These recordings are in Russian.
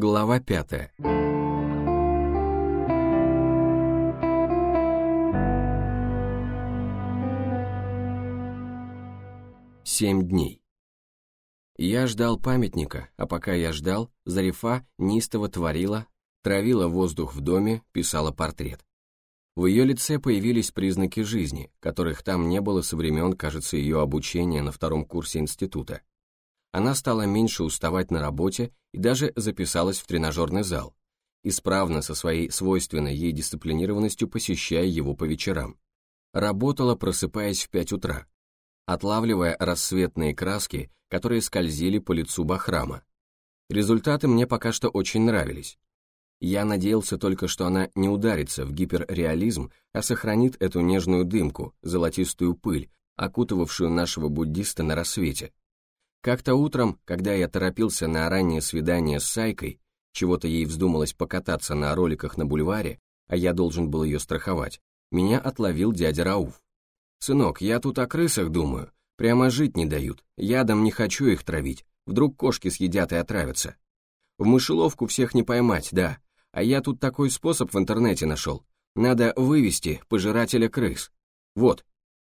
Глава пятая. Семь дней. Я ждал памятника, а пока я ждал, Зарифа неистово творила, травила воздух в доме, писала портрет. В ее лице появились признаки жизни, которых там не было со времен, кажется, ее обучения на втором курсе института. Она стала меньше уставать на работе и даже записалась в тренажерный зал, исправно со своей свойственной ей дисциплинированностью посещая его по вечерам. Работала, просыпаясь в 5 утра, отлавливая рассветные краски, которые скользили по лицу Бахрама. Результаты мне пока что очень нравились. Я надеялся только, что она не ударится в гиперреализм, а сохранит эту нежную дымку, золотистую пыль, окутывавшую нашего буддиста на рассвете. Как-то утром, когда я торопился на раннее свидание с Сайкой, чего-то ей вздумалось покататься на роликах на бульваре, а я должен был ее страховать, меня отловил дядя Рауф. «Сынок, я тут о крысах думаю. Прямо жить не дают. Ядом не хочу их травить. Вдруг кошки съедят и отравятся. В мышеловку всех не поймать, да. А я тут такой способ в интернете нашел. Надо вывести пожирателя крыс. Вот.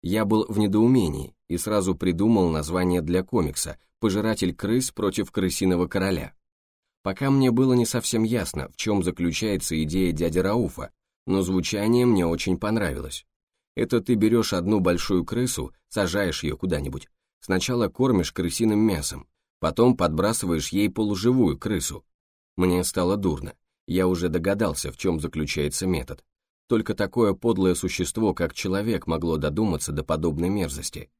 Я был в недоумении и сразу придумал название для комикса «Пожиратель крыс против крысиного короля». Пока мне было не совсем ясно, в чем заключается идея дяди Рауфа, но звучание мне очень понравилось. Это ты берешь одну большую крысу, сажаешь ее куда-нибудь, сначала кормишь крысиным мясом, потом подбрасываешь ей полуживую крысу. Мне стало дурно, я уже догадался, в чем заключается метод. Только такое подлое существо, как человек, могло додуматься до подобной мерзости.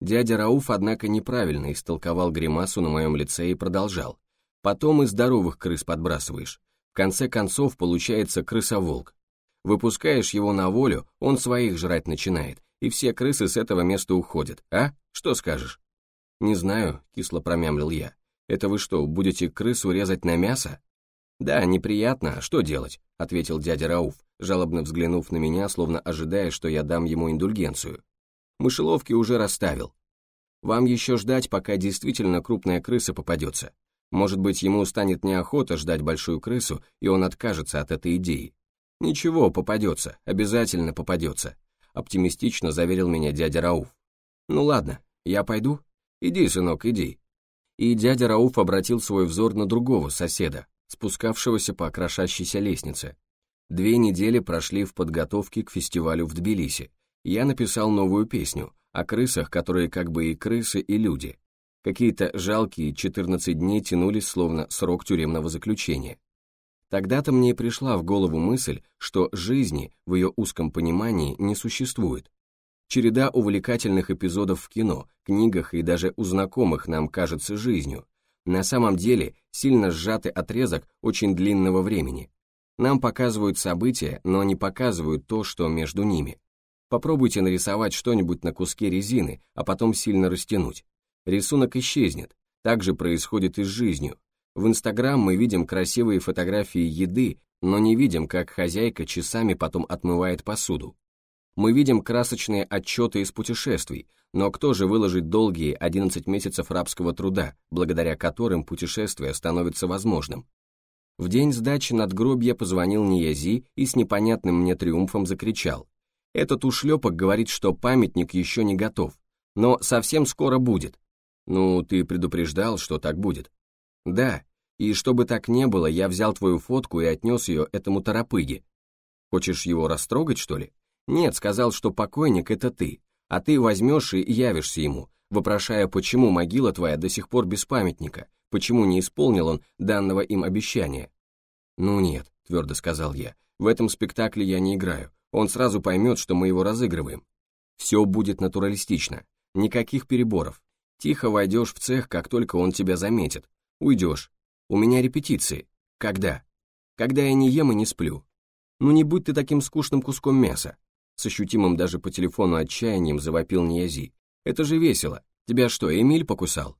Дядя Рауф, однако, неправильно истолковал гримасу на моем лице и продолжал. Потом и здоровых крыс подбрасываешь. В конце концов получается крысоволк. Выпускаешь его на волю, он своих жрать начинает, и все крысы с этого места уходят, а? Что скажешь? Не знаю, кисло промямлил я. Это вы что, будете крысу резать на мясо? Да, неприятно, а что делать? Ответил дядя Рауф, жалобно взглянув на меня, словно ожидая, что я дам ему индульгенцию. Мышеловки уже расставил. Вам еще ждать, пока действительно крупная крыса попадется. Может быть, ему станет неохота ждать большую крысу, и он откажется от этой идеи. «Ничего, попадется, обязательно попадется», — оптимистично заверил меня дядя Рауф. «Ну ладно, я пойду? Иди, сынок, иди». И дядя Рауф обратил свой взор на другого соседа, спускавшегося по крошащейся лестнице. Две недели прошли в подготовке к фестивалю в Тбилиси. Я написал новую песню о крысах, которые как бы и крысы, и люди. Какие-то жалкие 14 дней тянулись словно срок тюремного заключения. Тогда-то мне пришла в голову мысль, что жизни в ее узком понимании не существует. Череда увлекательных эпизодов в кино, книгах и даже у знакомых нам кажется жизнью. На самом деле сильно сжатый отрезок очень длинного времени. Нам показывают события, но не показывают то, что между ними. Попробуйте нарисовать что-нибудь на куске резины, а потом сильно растянуть. Рисунок исчезнет. Так же происходит и с жизнью. В Инстаграм мы видим красивые фотографии еды, но не видим, как хозяйка часами потом отмывает посуду. Мы видим красочные отчеты из путешествий, но кто же выложит долгие 11 месяцев рабского труда, благодаря которым путешествие становится возможным? В день сдачи надгробья позвонил Ниязи и с непонятным мне триумфом закричал. Этот ушлепок говорит, что памятник еще не готов, но совсем скоро будет. Ну, ты предупреждал, что так будет. Да, и чтобы так не было, я взял твою фотку и отнес ее этому торопыге. Хочешь его растрогать, что ли? Нет, сказал, что покойник — это ты, а ты возьмешь и явишься ему, вопрошая, почему могила твоя до сих пор без памятника, почему не исполнил он данного им обещания. Ну нет, твердо сказал я, в этом спектакле я не играю, он сразу поймет, что мы его разыгрываем. Все будет натуралистично, никаких переборов. Тихо войдешь в цех, как только он тебя заметит, Уйдешь. У меня репетиции. Когда? Когда я не ем и не сплю. Ну не будь ты таким скучным куском мяса. С ощутимым даже по телефону отчаянием завопил Ниязи. Это же весело. Тебя что, Эмиль покусал?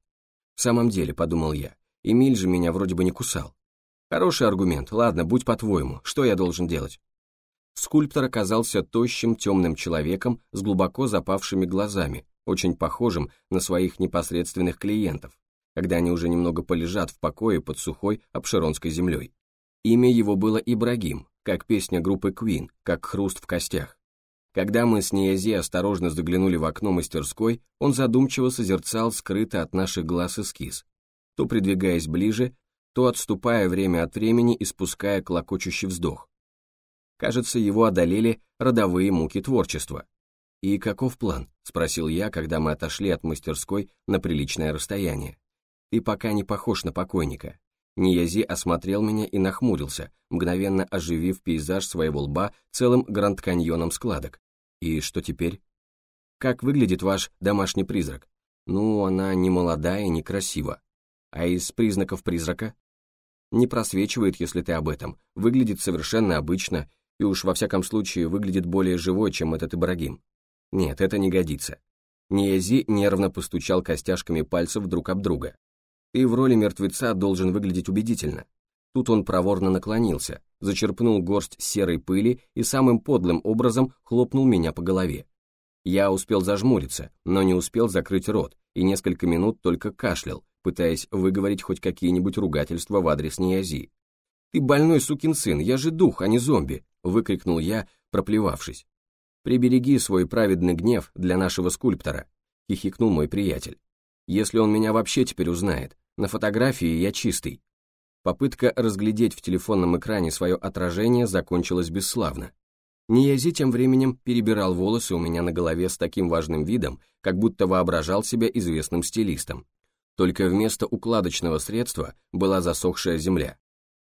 В самом деле, подумал я, Эмиль же меня вроде бы не кусал. Хороший аргумент, ладно, будь по-твоему, что я должен делать? Скульптор оказался тощим темным человеком с глубоко запавшими глазами, очень похожим на своих непосредственных клиентов когда они уже немного полежат в покое под сухой обширонской землей. Имя его было Ибрагим, как песня группы Queen, как хруст в костях. Когда мы с Ниязи осторожно заглянули в окно мастерской, он задумчиво созерцал скрыто от наших глаз эскиз, то придвигаясь ближе, то отступая время от времени и спуская клокочущий вздох. Кажется, его одолели родовые муки творчества. «И каков план?» — спросил я, когда мы отошли от мастерской на приличное расстояние. «Ты пока не похож на покойника». Ниязи осмотрел меня и нахмурился, мгновенно оживив пейзаж своего лба целым гранд-каньоном складок. «И что теперь?» «Как выглядит ваш домашний призрак?» «Ну, она не молодая не красива. А из признаков призрака?» «Не просвечивает, если ты об этом. Выглядит совершенно обычно, и уж во всяком случае выглядит более живой, чем этот Ибрагим. Нет, это не годится». Ниязи нервно постучал костяшками пальцев друг об друга. Ты в роли мертвеца должен выглядеть убедительно. Тут он проворно наклонился, зачерпнул горсть серой пыли и самым подлым образом хлопнул меня по голове. Я успел зажмуриться, но не успел закрыть рот, и несколько минут только кашлял, пытаясь выговорить хоть какие-нибудь ругательства в адрес Ниязи. «Ты больной сукин сын, я же дух, а не зомби!» — выкрикнул я, проплевавшись. «Прибереги свой праведный гнев для нашего скульптора», — хихикнул мой приятель. «Если он меня вообще теперь узнает, на фотографии я чистый. Попытка разглядеть в телефонном экране свое отражение закончилась бесславно. Ниязи тем временем перебирал волосы у меня на голове с таким важным видом, как будто воображал себя известным стилистом. Только вместо укладочного средства была засохшая земля.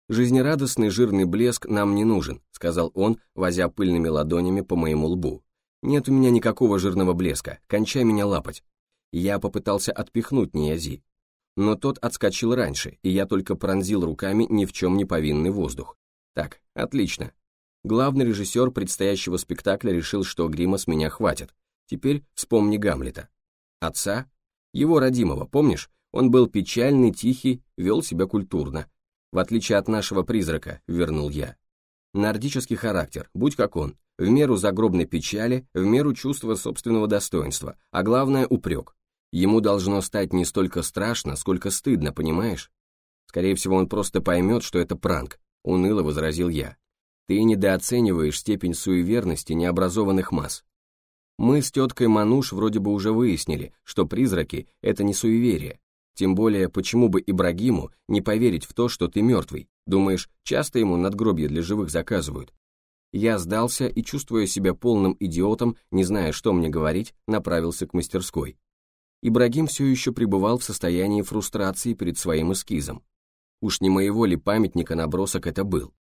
«Жизнерадостный жирный блеск нам не нужен», сказал он, возя пыльными ладонями по моему лбу. «Нет у меня никакого жирного блеска, кончай меня лапать». Я попытался отпихнуть Ниязи, но тот отскочил раньше, и я только пронзил руками ни в чем не повинный воздух. Так, отлично. Главный режиссер предстоящего спектакля решил, что грима с меня хватит. Теперь вспомни Гамлета. Отца? Его родимого, помнишь? Он был печальный, тихий, вел себя культурно. В отличие от нашего призрака, вернул я. Нордический характер, будь как он, в меру загробной печали, в меру чувства собственного достоинства, а главное упрек. Ему должно стать не столько страшно, сколько стыдно, понимаешь? Скорее всего, он просто поймет, что это пранк, уныло возразил я. Ты недооцениваешь степень суеверности необразованных масс. Мы с теткой Мануш вроде бы уже выяснили, что призраки — это не суеверие. Тем более, почему бы Ибрагиму не поверить в то, что ты мертвый? Думаешь, часто ему надгробья для живых заказывают? Я сдался и, чувствуя себя полным идиотом, не зная, что мне говорить, направился к мастерской. Ибрагим все еще пребывал в состоянии фрустрации перед своим эскизом. Уж не моего ли памятника набросок это был?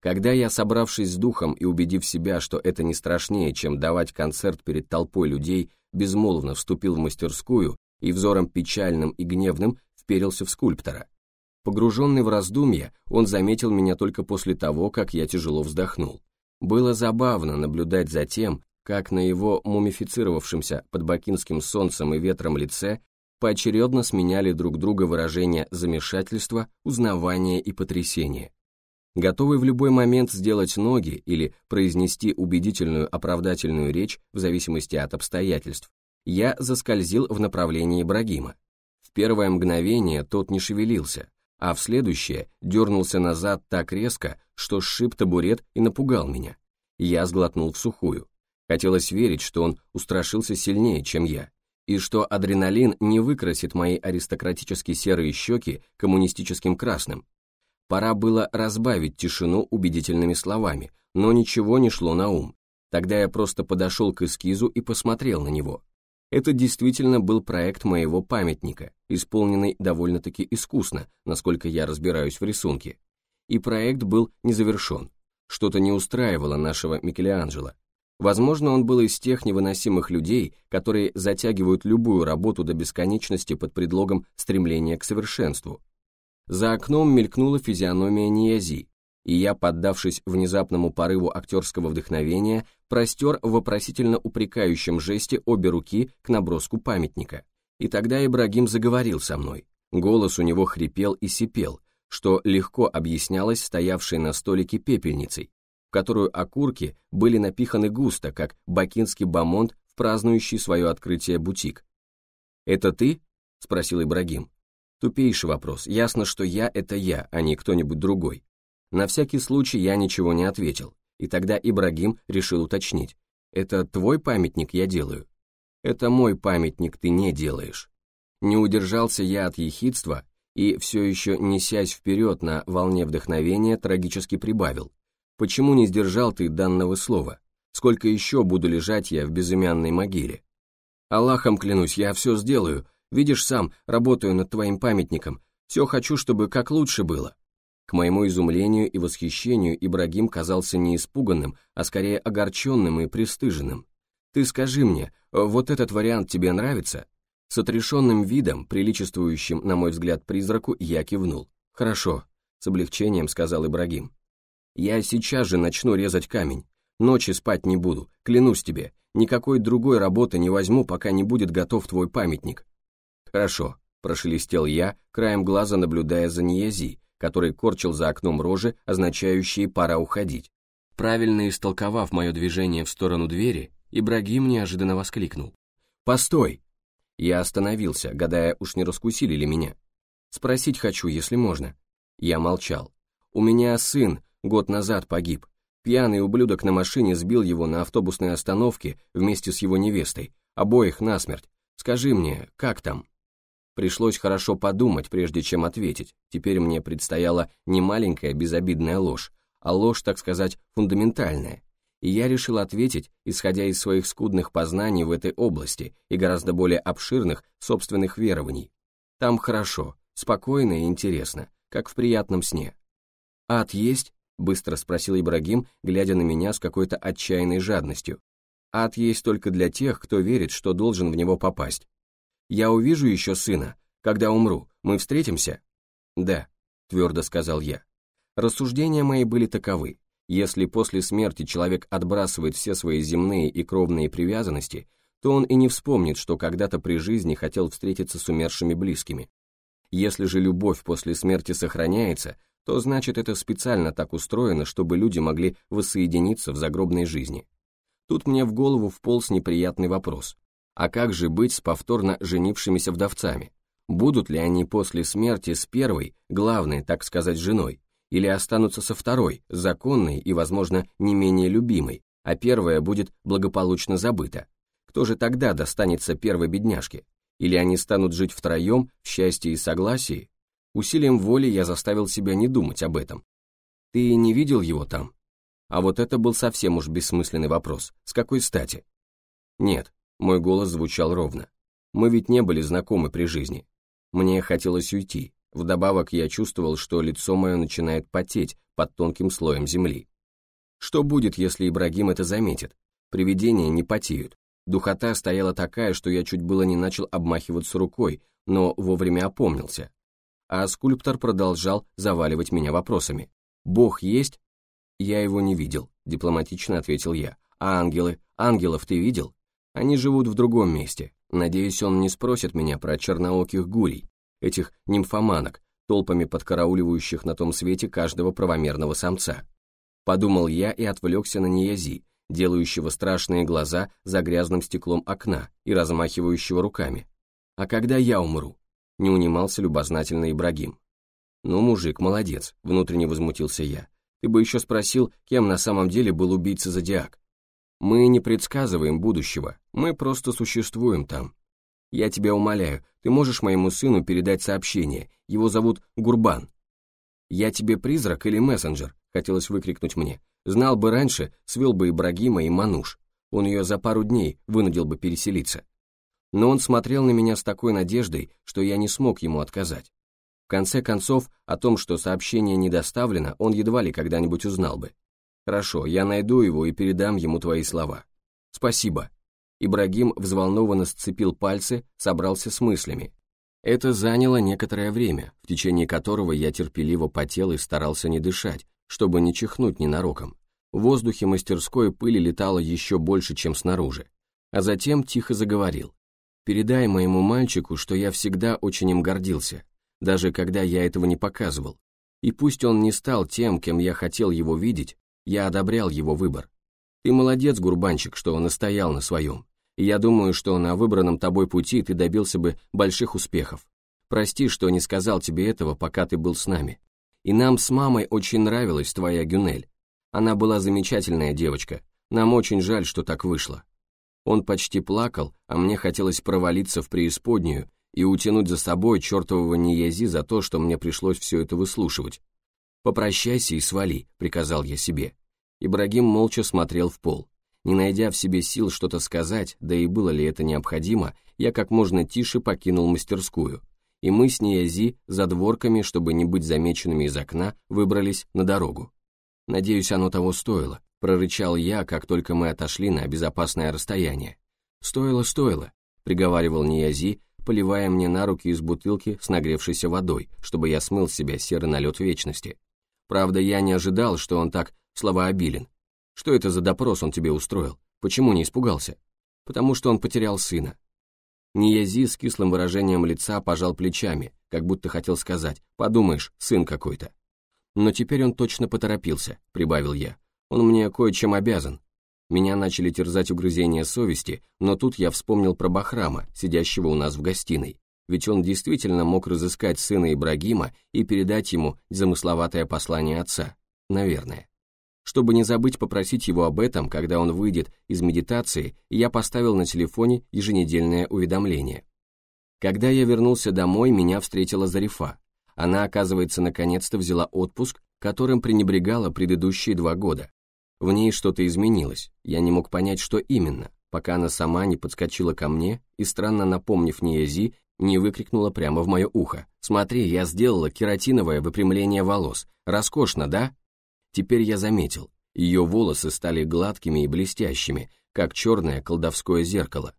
Когда я, собравшись с духом и убедив себя, что это не страшнее, чем давать концерт перед толпой людей, безмолвно вступил в мастерскую и взором печальным и гневным вперился в скульптора. Погруженный в раздумья, он заметил меня только после того, как я тяжело вздохнул. Было забавно наблюдать за тем, как на его мумифицировавшемся под бакинским солнцем и ветром лице поочередно сменяли друг друга выражения замешательства, узнавания и потрясения. Готовый в любой момент сделать ноги или произнести убедительную оправдательную речь в зависимости от обстоятельств, я заскользил в направлении Ибрагима. В первое мгновение тот не шевелился, а в следующее дернулся назад так резко, что сшиб табурет и напугал меня. Я сглотнул в сухую. Хотелось верить, что он устрашился сильнее, чем я, и что адреналин не выкрасит мои аристократически серые щеки коммунистическим красным. Пора было разбавить тишину убедительными словами, но ничего не шло на ум. Тогда я просто подошел к эскизу и посмотрел на него. Это действительно был проект моего памятника, исполненный довольно-таки искусно, насколько я разбираюсь в рисунке. И проект был не завершен. Что-то не устраивало нашего Микеланджело. Возможно, он был из тех невыносимых людей, которые затягивают любую работу до бесконечности под предлогом стремления к совершенству. За окном мелькнула физиономия Ниязи, и я, поддавшись внезапному порыву актерского вдохновения, простер в вопросительно упрекающем жесте обе руки к наброску памятника. И тогда Ибрагим заговорил со мной. Голос у него хрипел и сипел, что легко объяснялось стоявшей на столике пепельницей, которую окурки были напиханы густо, как бакинский бамонт в празднующий свое открытие бутик. «Это ты?» — спросил Ибрагим. Тупейший вопрос, ясно, что я — это я, а не кто-нибудь другой. На всякий случай я ничего не ответил, и тогда Ибрагим решил уточнить. «Это твой памятник я делаю?» «Это мой памятник ты не делаешь». Не удержался я от ехидства и, все еще несясь вперед на волне вдохновения, трагически прибавил. «Почему не сдержал ты данного слова? Сколько еще буду лежать я в безымянной могиле?» «Аллахом клянусь, я все сделаю. Видишь сам, работаю над твоим памятником. Все хочу, чтобы как лучше было». К моему изумлению и восхищению Ибрагим казался не испуганным, а скорее огорченным и пристыженным. «Ты скажи мне, вот этот вариант тебе нравится?» С отрешенным видом, приличествующим, на мой взгляд, призраку, я кивнул. «Хорошо», — с облегчением сказал Ибрагим. «Я сейчас же начну резать камень. Ночи спать не буду, клянусь тебе. Никакой другой работы не возьму, пока не будет готов твой памятник». «Хорошо», — прошелестел я, краем глаза наблюдая за Ниязи, который корчил за окном рожи, означающие «пора уходить». Правильно истолковав мое движение в сторону двери, Ибрагим неожиданно воскликнул. «Постой!» Я остановился, гадая, уж не раскусили ли меня. Спросить хочу, если можно. Я молчал. У меня сын год назад погиб. Пьяный ублюдок на машине сбил его на автобусной остановке вместе с его невестой, обоих насмерть. Скажи мне, как там? Пришлось хорошо подумать, прежде чем ответить. Теперь мне предстояла не маленькая безобидная ложь, а ложь, так сказать, фундаментальная и я решил ответить, исходя из своих скудных познаний в этой области и гораздо более обширных собственных верований. Там хорошо, спокойно и интересно, как в приятном сне. «Ад есть?» — быстро спросил Ибрагим, глядя на меня с какой-то отчаянной жадностью. «Ад есть только для тех, кто верит, что должен в него попасть. Я увижу еще сына. Когда умру, мы встретимся?» «Да», — твердо сказал я. Рассуждения мои были таковы. Если после смерти человек отбрасывает все свои земные и кровные привязанности, то он и не вспомнит, что когда-то при жизни хотел встретиться с умершими близкими. Если же любовь после смерти сохраняется, то значит это специально так устроено, чтобы люди могли воссоединиться в загробной жизни. Тут мне в голову вполз неприятный вопрос. А как же быть с повторно женившимися вдовцами? Будут ли они после смерти с первой, главной, так сказать, женой, или останутся со второй, законной и, возможно, не менее любимой, а первая будет благополучно забыта. Кто же тогда достанется первой бедняжке? Или они станут жить втроем в счастье и согласии? Усилием воли я заставил себя не думать об этом. Ты не видел его там? А вот это был совсем уж бессмысленный вопрос. С какой стати? Нет, мой голос звучал ровно. Мы ведь не были знакомы при жизни. Мне хотелось уйти, Вдобавок я чувствовал, что лицо мое начинает потеть под тонким слоем земли. Что будет, если Ибрагим это заметит? Привидения не потеют. Духота стояла такая, что я чуть было не начал обмахиваться рукой, но вовремя опомнился. А скульптор продолжал заваливать меня вопросами. «Бог есть?» «Я его не видел», — дипломатично ответил я. «А ангелы? Ангелов ты видел? Они живут в другом месте. Надеюсь, он не спросит меня про чернооких гурий этих нимфоманок, толпами подкарауливающих на том свете каждого правомерного самца. Подумал я и отвлекся на Ниязи, делающего страшные глаза за грязным стеклом окна и размахивающего руками. «А когда я умру?» — не унимался любознательный Ибрагим. «Ну, мужик, молодец», — внутренне возмутился я. «Ты бы еще спросил, кем на самом деле был убийца Зодиак. Мы не предсказываем будущего, мы просто существуем там. Я тебя умоляю, ты можешь моему сыну передать сообщение, его зовут Гурбан. Я тебе призрак или мессенджер, хотелось выкрикнуть мне. Знал бы раньше, свел бы Ибрагима и Мануш. Он ее за пару дней вынудил бы переселиться. Но он смотрел на меня с такой надеждой, что я не смог ему отказать. В конце концов, о том, что сообщение не доставлено, он едва ли когда-нибудь узнал бы. Хорошо, я найду его и передам ему твои слова. Спасибо, Ибрагим взволнованно сцепил пальцы, собрался с мыслями. Это заняло некоторое время, в течение которого я терпеливо потел и старался не дышать, чтобы не чихнуть ненароком. В воздухе мастерской пыли летало еще больше, чем снаружи. А затем тихо заговорил. «Передай моему мальчику, что я всегда очень им гордился, даже когда я этого не показывал. И пусть он не стал тем, кем я хотел его видеть, я одобрял его выбор. Ты молодец, Гурбанчик, что настоял на своем и я думаю, что на выбранном тобой пути ты добился бы больших успехов. Прости, что не сказал тебе этого, пока ты был с нами. И нам с мамой очень нравилась твоя Гюнель. Она была замечательная девочка. Нам очень жаль, что так вышло». Он почти плакал, а мне хотелось провалиться в преисподнюю и утянуть за собой чертового Ниязи за то, что мне пришлось все это выслушивать. «Попрощайся и свали», — приказал я себе. Ибрагим молча смотрел в пол. Не найдя в себе сил что-то сказать, да и было ли это необходимо, я как можно тише покинул мастерскую, и мы с Ниязи за дворками, чтобы не быть замеченными из окна, выбрались на дорогу. Надеюсь, оно того стоило, прорычал я, как только мы отошли на безопасное расстояние. «Стоило, стоило», — приговаривал Ниязи, поливая мне на руки из бутылки с нагревшейся водой, чтобы я смыл с себя серый налет вечности. Правда, я не ожидал, что он так словообилен. Что это за допрос он тебе устроил? Почему не испугался? Потому что он потерял сына. Ниязи с кислым выражением лица пожал плечами, как будто хотел сказать, подумаешь, сын какой-то. Но теперь он точно поторопился, прибавил я. Он мне кое-чем обязан. Меня начали терзать угрызения совести, но тут я вспомнил про Бахрама, сидящего у нас в гостиной, ведь он действительно мог разыскать сына Ибрагима и передать ему замысловатое послание отца. Наверное. Чтобы не забыть попросить его об этом, когда он выйдет из медитации, я поставил на телефоне еженедельное уведомление. Когда я вернулся домой, меня встретила Зарифа. Она, оказывается, наконец-то взяла отпуск, которым пренебрегала предыдущие два года. В ней что-то изменилось, я не мог понять, что именно, пока она сама не подскочила ко мне и, странно напомнив Ниязи, не выкрикнула прямо в мое ухо. «Смотри, я сделала кератиновое выпрямление волос. Роскошно, да?» Теперь я заметил, ее волосы стали гладкими и блестящими, как черное колдовское зеркало.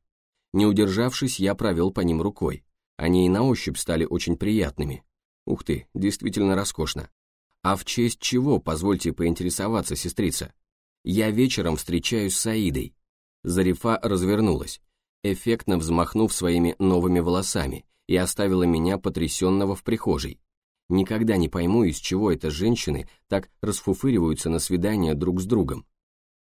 Не удержавшись, я провел по ним рукой. Они и на ощупь стали очень приятными. Ух ты, действительно роскошно. А в честь чего, позвольте поинтересоваться, сестрица? Я вечером встречаюсь с Аидой. Зарифа развернулась, эффектно взмахнув своими новыми волосами, и оставила меня потрясенного в прихожей. Никогда не пойму, из чего это женщины так расфуфыриваются на свидания друг с другом.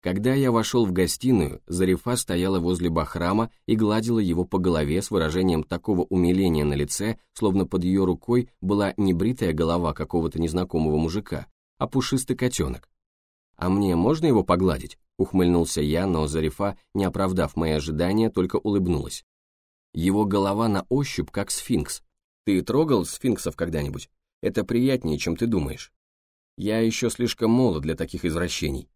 Когда я вошел в гостиную, Зарифа стояла возле Бахрама и гладила его по голове с выражением такого умиления на лице, словно под ее рукой была не бритая голова какого-то незнакомого мужика, а пушистый котенок. «А мне можно его погладить?» — ухмыльнулся я, но Зарифа, не оправдав мои ожидания, только улыбнулась. Его голова на ощупь, как сфинкс. Ты трогал сфинксов когда-нибудь? Это приятнее, чем ты думаешь. Я еще слишком молод для таких извращений.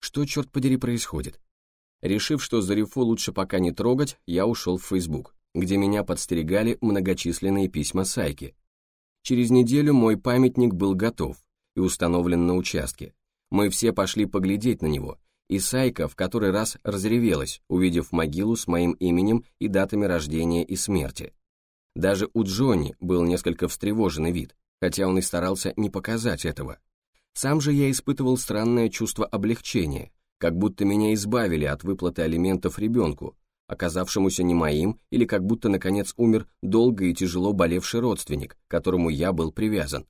Что, черт подери, происходит? Решив, что Зарифу лучше пока не трогать, я ушел в Facebook, где меня подстерегали многочисленные письма Сайки. Через неделю мой памятник был готов и установлен на участке. Мы все пошли поглядеть на него, и Сайка в который раз разревелась, увидев могилу с моим именем и датами рождения и смерти. Даже у Джонни был несколько встревоженный вид, хотя он и старался не показать этого. Сам же я испытывал странное чувство облегчения, как будто меня избавили от выплаты алиментов ребенку, оказавшемуся не моим, или как будто, наконец, умер долго и тяжело болевший родственник, которому я был привязан.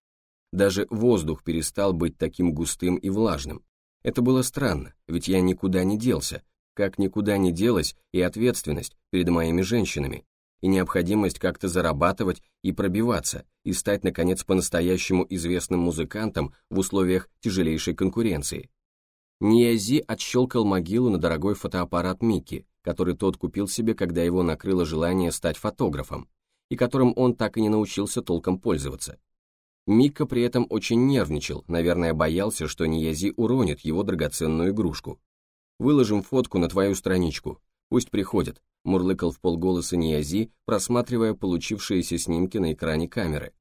Даже воздух перестал быть таким густым и влажным. Это было странно, ведь я никуда не делся, как никуда не делась и ответственность перед моими женщинами, и необходимость как-то зарабатывать и пробиваться, и стать, наконец, по-настоящему известным музыкантом в условиях тяжелейшей конкуренции. Ниязи отщелкал могилу на дорогой фотоаппарат Микки, который тот купил себе, когда его накрыло желание стать фотографом, и которым он так и не научился толком пользоваться. Микка при этом очень нервничал, наверное, боялся, что Ниязи уронит его драгоценную игрушку. «Выложим фотку на твою страничку, пусть приходят», мурлыкал в полголоса Ниязи, просматривая получившиеся снимки на экране камеры.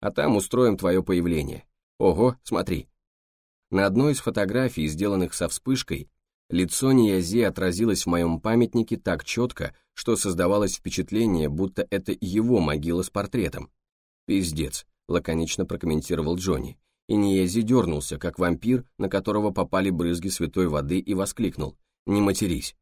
«А там устроим твое появление. Ого, смотри!» На одной из фотографий, сделанных со вспышкой, лицо Ниязи отразилось в моем памятнике так четко, что создавалось впечатление, будто это его могила с портретом. «Пиздец», — лаконично прокомментировал Джонни, и Ниязи дернулся, как вампир, на которого попали брызги святой воды, и воскликнул «Не матерись».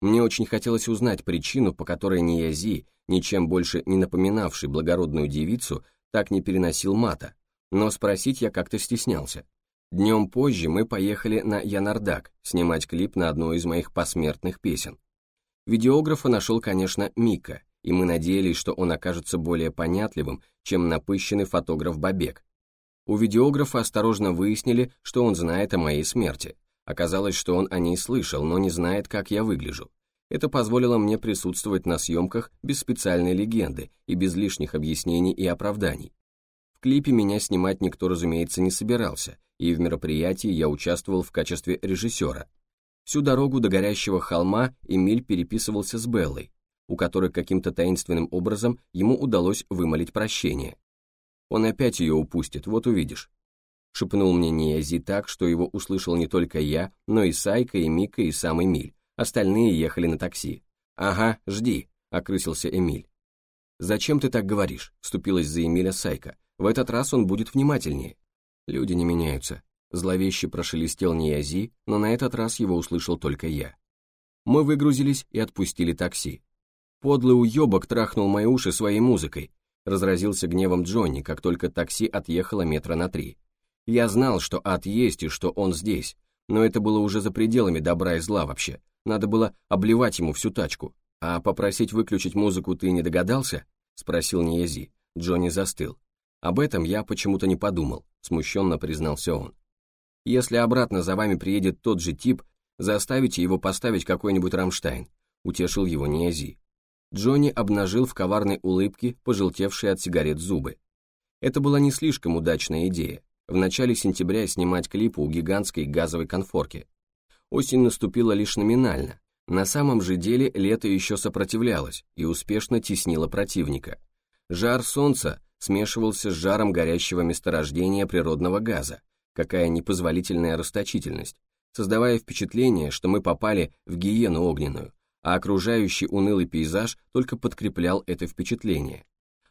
Мне очень хотелось узнать причину, по которой Ниязи, ничем больше не напоминавший благородную девицу, так не переносил мата, но спросить я как-то стеснялся. Днем позже мы поехали на Янардак снимать клип на одну из моих посмертных песен. Видеографа нашел, конечно, Мика, и мы надеялись, что он окажется более понятливым, чем напыщенный фотограф Бабек. У видеографа осторожно выяснили, что он знает о моей смерти. Оказалось, что он о ней слышал, но не знает, как я выгляжу. Это позволило мне присутствовать на съемках без специальной легенды и без лишних объяснений и оправданий. В клипе меня снимать никто, разумеется, не собирался, и в мероприятии я участвовал в качестве режиссера. Всю дорогу до горящего холма Эмиль переписывался с Беллой, у которой каким-то таинственным образом ему удалось вымолить прощение. Он опять ее упустит, вот увидишь. Шепнул мне Ниязи так, что его услышал не только я, но и Сайка, и Мика, и сам Эмиль. Остальные ехали на такси. «Ага, жди», — окрысился Эмиль. «Зачем ты так говоришь?» — вступилась за Эмиля Сайка. «В этот раз он будет внимательнее». Люди не меняются. Зловеще прошелестел Ниязи, но на этот раз его услышал только я. Мы выгрузились и отпустили такси. Подлый уебок трахнул мои уши своей музыкой. Разразился гневом Джонни, как только такси отъехало метра на три. Я знал, что ад есть и что он здесь, но это было уже за пределами добра и зла вообще. Надо было обливать ему всю тачку. А попросить выключить музыку ты не догадался? Спросил Ниези. Джонни застыл. Об этом я почему-то не подумал, смущенно признался он. Если обратно за вами приедет тот же тип, заставите его поставить какой-нибудь Рамштайн, утешил его Ниези. Джонни обнажил в коварной улыбке пожелтевшие от сигарет зубы. Это была не слишком удачная идея. В начале сентября снимать клипы у гигантской газовой конфорки, осень наступила лишь номинально. На самом же деле лето еще сопротивлялось и успешно теснило противника. Жар солнца смешивался с жаром горящего месторождения природного газа, какая непозволительная расточительность, создавая впечатление, что мы попали в гиену огненную, а окружающий унылый пейзаж только подкреплял это впечатление.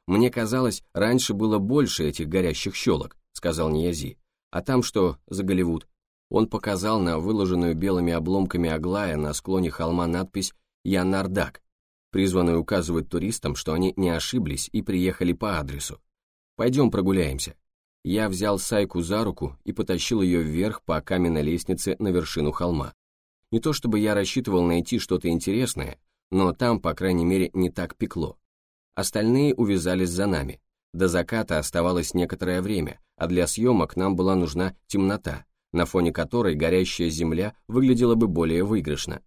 «Мне казалось, раньше было больше этих горящих щелок», — сказал Ниязи. «А там что за Голливуд? Он показал на выложенную белыми обломками Аглая на склоне холма надпись «Я Нардак», призванную указывать туристам, что они не ошиблись и приехали по адресу. «Пойдем прогуляемся». Я взял Сайку за руку и потащил ее вверх по каменной лестнице на вершину холма. Не то чтобы я рассчитывал найти что-то интересное, но там, по крайней мере, не так пекло. Остальные увязались за нами. До заката оставалось некоторое время, а для съемок нам была нужна темнота, на фоне которой горящая земля выглядела бы более выигрышно.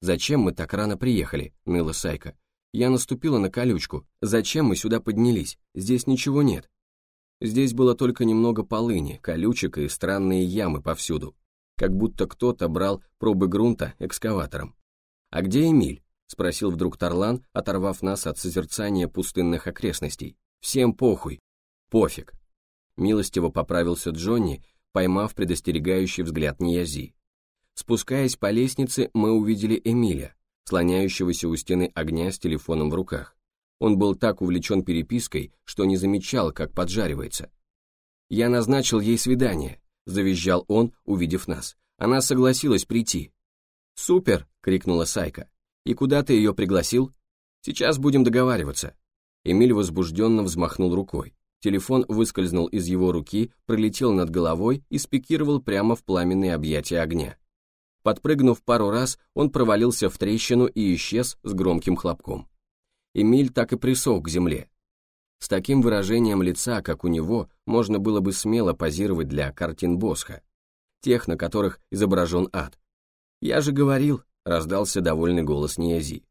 «Зачем мы так рано приехали?» — ныла Сайка. «Я наступила на колючку. Зачем мы сюда поднялись? Здесь ничего нет». Здесь было только немного полыни, колючек и странные ямы повсюду, как будто кто-то брал пробы грунта экскаватором. «А где Эмиль?» — спросил вдруг Тарлан, оторвав нас от созерцания пустынных окрестностей. «Всем похуй». «Пофиг». Милостиво поправился Джонни поймав предостерегающий взгляд Ниязи. Спускаясь по лестнице, мы увидели Эмиля, слоняющегося у стены огня с телефоном в руках. Он был так увлечен перепиской, что не замечал, как поджаривается. «Я назначил ей свидание», — завизжал он, увидев нас. Она согласилась прийти. «Супер!» — крикнула Сайка. «И куда ты ее пригласил?» «Сейчас будем договариваться». Эмиль возбужденно взмахнул рукой. Телефон выскользнул из его руки, пролетел над головой и спикировал прямо в пламенные объятия огня. Подпрыгнув пару раз, он провалился в трещину и исчез с громким хлопком. Эмиль так и присох к земле. С таким выражением лица, как у него, можно было бы смело позировать для картин Босха, тех, на которых изображен ад. «Я же говорил», — раздался довольный голос Ниази.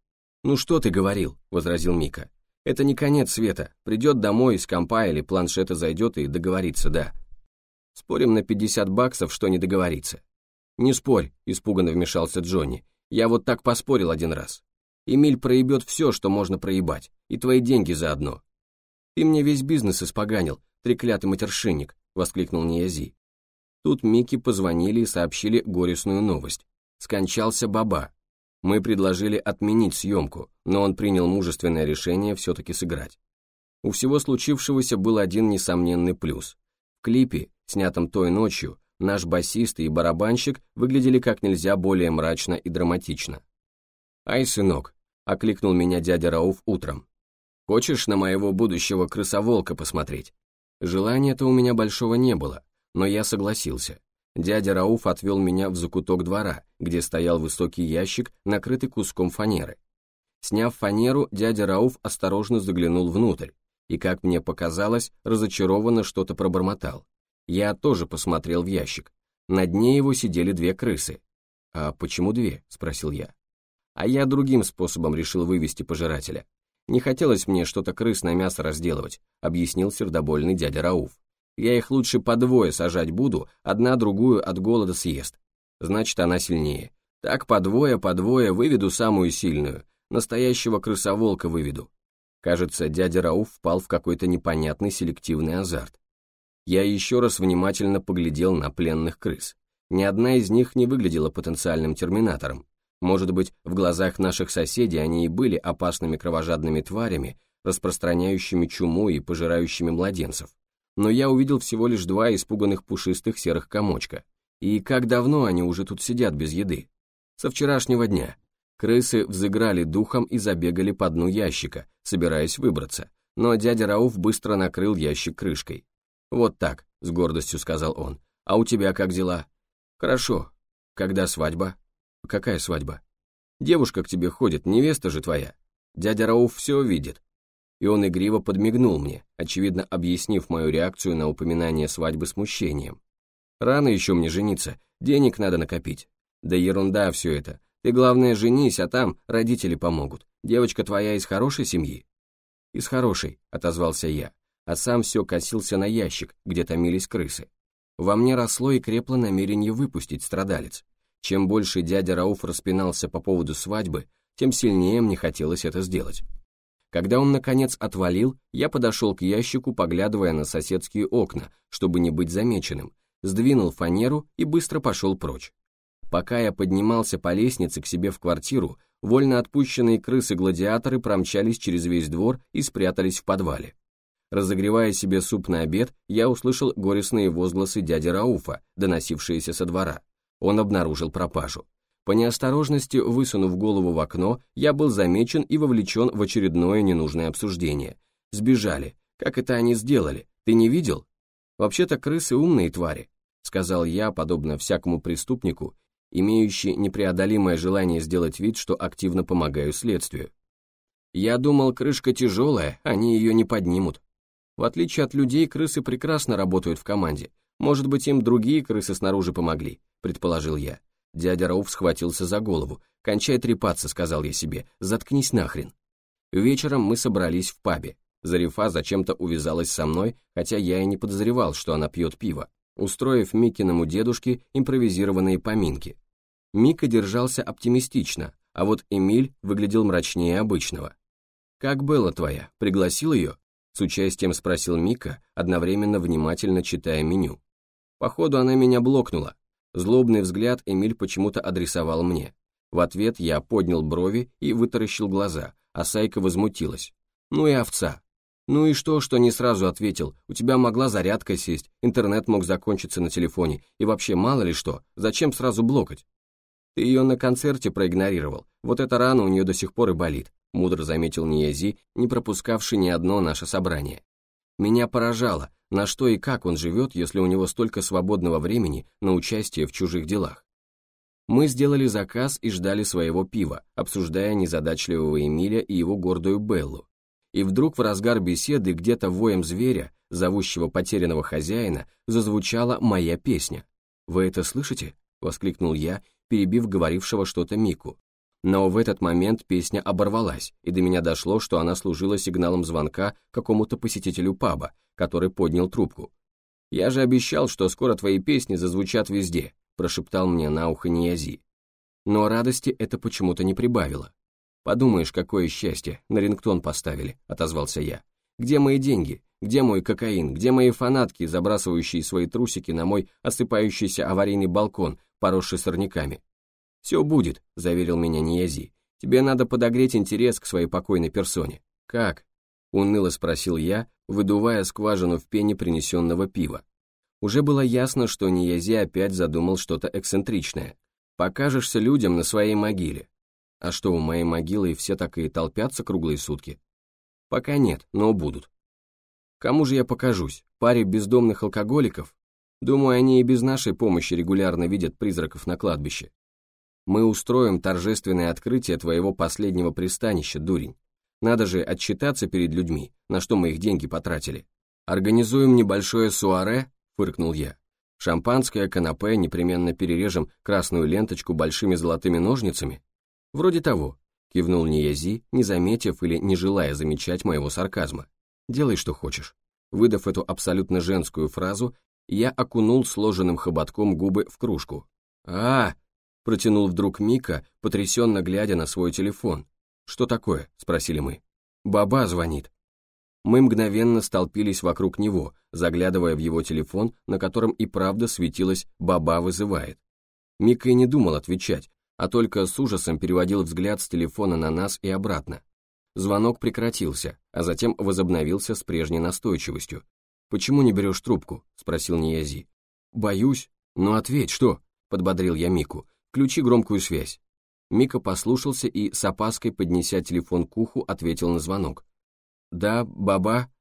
«Ну что ты говорил?» — возразил Мика. Это не конец света. Придет домой, с компа или планшета зайдет и договорится, да. Спорим на 50 баксов, что не договорится. Не спорь, испуганно вмешался Джонни. Я вот так поспорил один раз. Эмиль проебет все, что можно проебать, и твои деньги заодно. Ты мне весь бизнес испоганил, треклятый матершинник, воскликнул Ниязи. Тут Микки позвонили и сообщили горестную новость. Скончался Баба, мы предложили отменить съемку, но он принял мужественное решение все-таки сыграть. У всего случившегося был один несомненный плюс. В клипе, снятом той ночью, наш басист и барабанщик выглядели как нельзя более мрачно и драматично. «Ай, сынок», — окликнул меня дядя Рауф утром. «Хочешь на моего будущего крысоволка посмотреть?» Желания-то у меня большого не было, но я согласился. Дядя Рауф отвел меня в закуток двора, где стоял высокий ящик, накрытый куском фанеры. Сняв фанеру, дядя Рауф осторожно заглянул внутрь, и, как мне показалось, разочарованно что-то пробормотал. Я тоже посмотрел в ящик. На дне его сидели две крысы. «А почему две?» — спросил я. А я другим способом решил вывести пожирателя. Не хотелось мне что-то крысное мясо разделывать, объяснил сердобольный дядя Рауф. Я их лучше по двое сажать буду, одна другую от голода съест. Значит, она сильнее. Так по двое, по двое выведу самую сильную, настоящего крысоволка выведу. Кажется, дядя Рауф впал в какой-то непонятный селективный азарт. Я еще раз внимательно поглядел на пленных крыс. Ни одна из них не выглядела потенциальным терминатором. Может быть, в глазах наших соседей они и были опасными кровожадными тварями, распространяющими чуму и пожирающими младенцев. Но я увидел всего лишь два испуганных пушистых серых комочка. И как давно они уже тут сидят без еды? Со вчерашнего дня. Крысы взыграли духом и забегали по дну ящика, собираясь выбраться. Но дядя Рауф быстро накрыл ящик крышкой. «Вот так», — с гордостью сказал он. «А у тебя как дела?» «Хорошо. Когда свадьба?» «Какая свадьба?» «Девушка к тебе ходит, невеста же твоя. Дядя Рауф все видит». И он игриво подмигнул мне, очевидно объяснив мою реакцию на упоминание свадьбы смущением. «Рано еще мне жениться, денег надо накопить». «Да ерунда все это. Ты, главное, женись, а там родители помогут. Девочка твоя из хорошей семьи?» «Из хорошей», — отозвался я, а сам все косился на ящик, где томились крысы. Во мне росло и крепло намерение выпустить страдалец. Чем больше дядя Рауф распинался по поводу свадьбы, тем сильнее мне хотелось это сделать. Когда он, наконец, отвалил, я подошел к ящику, поглядывая на соседские окна, чтобы не быть замеченным, сдвинул фанеру и быстро пошел прочь. Пока я поднимался по лестнице к себе в квартиру, вольно отпущенные крысы-гладиаторы промчались через весь двор и спрятались в подвале. Разогревая себе суп на обед, я услышал горестные возгласы дяди Рауфа, доносившиеся со двора он обнаружил пропажу. По неосторожности, высунув голову в окно, я был замечен и вовлечен в очередное ненужное обсуждение. Сбежали. Как это они сделали? Ты не видел? Вообще-то крысы умные твари, сказал я, подобно всякому преступнику, имеющий непреодолимое желание сделать вид, что активно помогаю следствию. Я думал, крышка тяжелая, они ее не поднимут. В отличие от людей, крысы прекрасно работают в команде. Может быть, им другие крысы снаружи помогли предположил я. Дядя Рауф схватился за голову. «Кончай трепаться», — сказал я себе, — «заткнись нахрен». Вечером мы собрались в пабе. Зарифа зачем-то увязалась со мной, хотя я и не подозревал, что она пьет пиво, устроив Микиному дедушке импровизированные поминки. Мика держался оптимистично, а вот Эмиль выглядел мрачнее обычного. «Как Белла твоя? Пригласил ее?» С участием спросил Мика, одновременно внимательно читая меню. «Походу, она меня блокнула», Злобный взгляд Эмиль почему-то адресовал мне. В ответ я поднял брови и вытаращил глаза, а Сайка возмутилась. «Ну и овца!» «Ну и что, что не сразу ответил? У тебя могла зарядка сесть, интернет мог закончиться на телефоне, и вообще мало ли что, зачем сразу блокать?» «Ты ее на концерте проигнорировал, вот эта рана у нее до сих пор и болит», мудро заметил Ниязи, не пропускавший ни одно наше собрание. Меня поражало, на что и как он живет, если у него столько свободного времени на участие в чужих делах. Мы сделали заказ и ждали своего пива, обсуждая незадачливого Эмиля и его гордую Беллу. И вдруг в разгар беседы где-то воем зверя, зовущего потерянного хозяина, зазвучала моя песня. «Вы это слышите?» — воскликнул я, перебив говорившего что-то Мику. Но в этот момент песня оборвалась, и до меня дошло, что она служила сигналом звонка какому-то посетителю паба, который поднял трубку. «Я же обещал, что скоро твои песни зазвучат везде», прошептал мне на ухо Ниязи. Но радости это почему-то не прибавило. «Подумаешь, какое счастье, на рингтон поставили», — отозвался я. «Где мои деньги? Где мой кокаин? Где мои фанатки, забрасывающие свои трусики на мой осыпающийся аварийный балкон, поросший сорняками? «Все будет», — заверил меня Ниязи. «Тебе надо подогреть интерес к своей покойной персоне». «Как?» — уныло спросил я, выдувая скважину в пене принесенного пива. Уже было ясно, что Ниязи опять задумал что-то эксцентричное. «Покажешься людям на своей могиле». «А что, у моей могилы все так и толпятся круглые сутки?» «Пока нет, но будут». «Кому же я покажусь? Паре бездомных алкоголиков?» Думаю, они и без нашей помощи регулярно видят призраков на кладбище. Мы устроим торжественное открытие твоего последнего пристанища, дурень. Надо же отчитаться перед людьми, на что мы их деньги потратили. Организуем небольшое суаре, фыркнул я. Шампанское, канапе, непременно перережем красную ленточку большими золотыми ножницами? Вроде того, кивнул Ниязи, не заметив или не желая замечать моего сарказма. Делай, что хочешь. Выдав эту абсолютно женскую фразу, я окунул сложенным хоботком губы в кружку. а, протянул вдруг Мика, потрясенно глядя на свой телефон. «Что такое?» — спросили мы. «Баба звонит». Мы мгновенно столпились вокруг него, заглядывая в его телефон, на котором и правда светилось «Баба вызывает». Мика и не думал отвечать, а только с ужасом переводил взгляд с телефона на нас и обратно. Звонок прекратился, а затем возобновился с прежней настойчивостью. «Почему не берешь трубку?» — спросил Ниязи. «Боюсь». «Ну ответь, что?» — подбодрил я Мику. «Включи громкую связь». Мика послушался и, с опаской поднеся телефон к уху, ответил на звонок. «Да, баба?»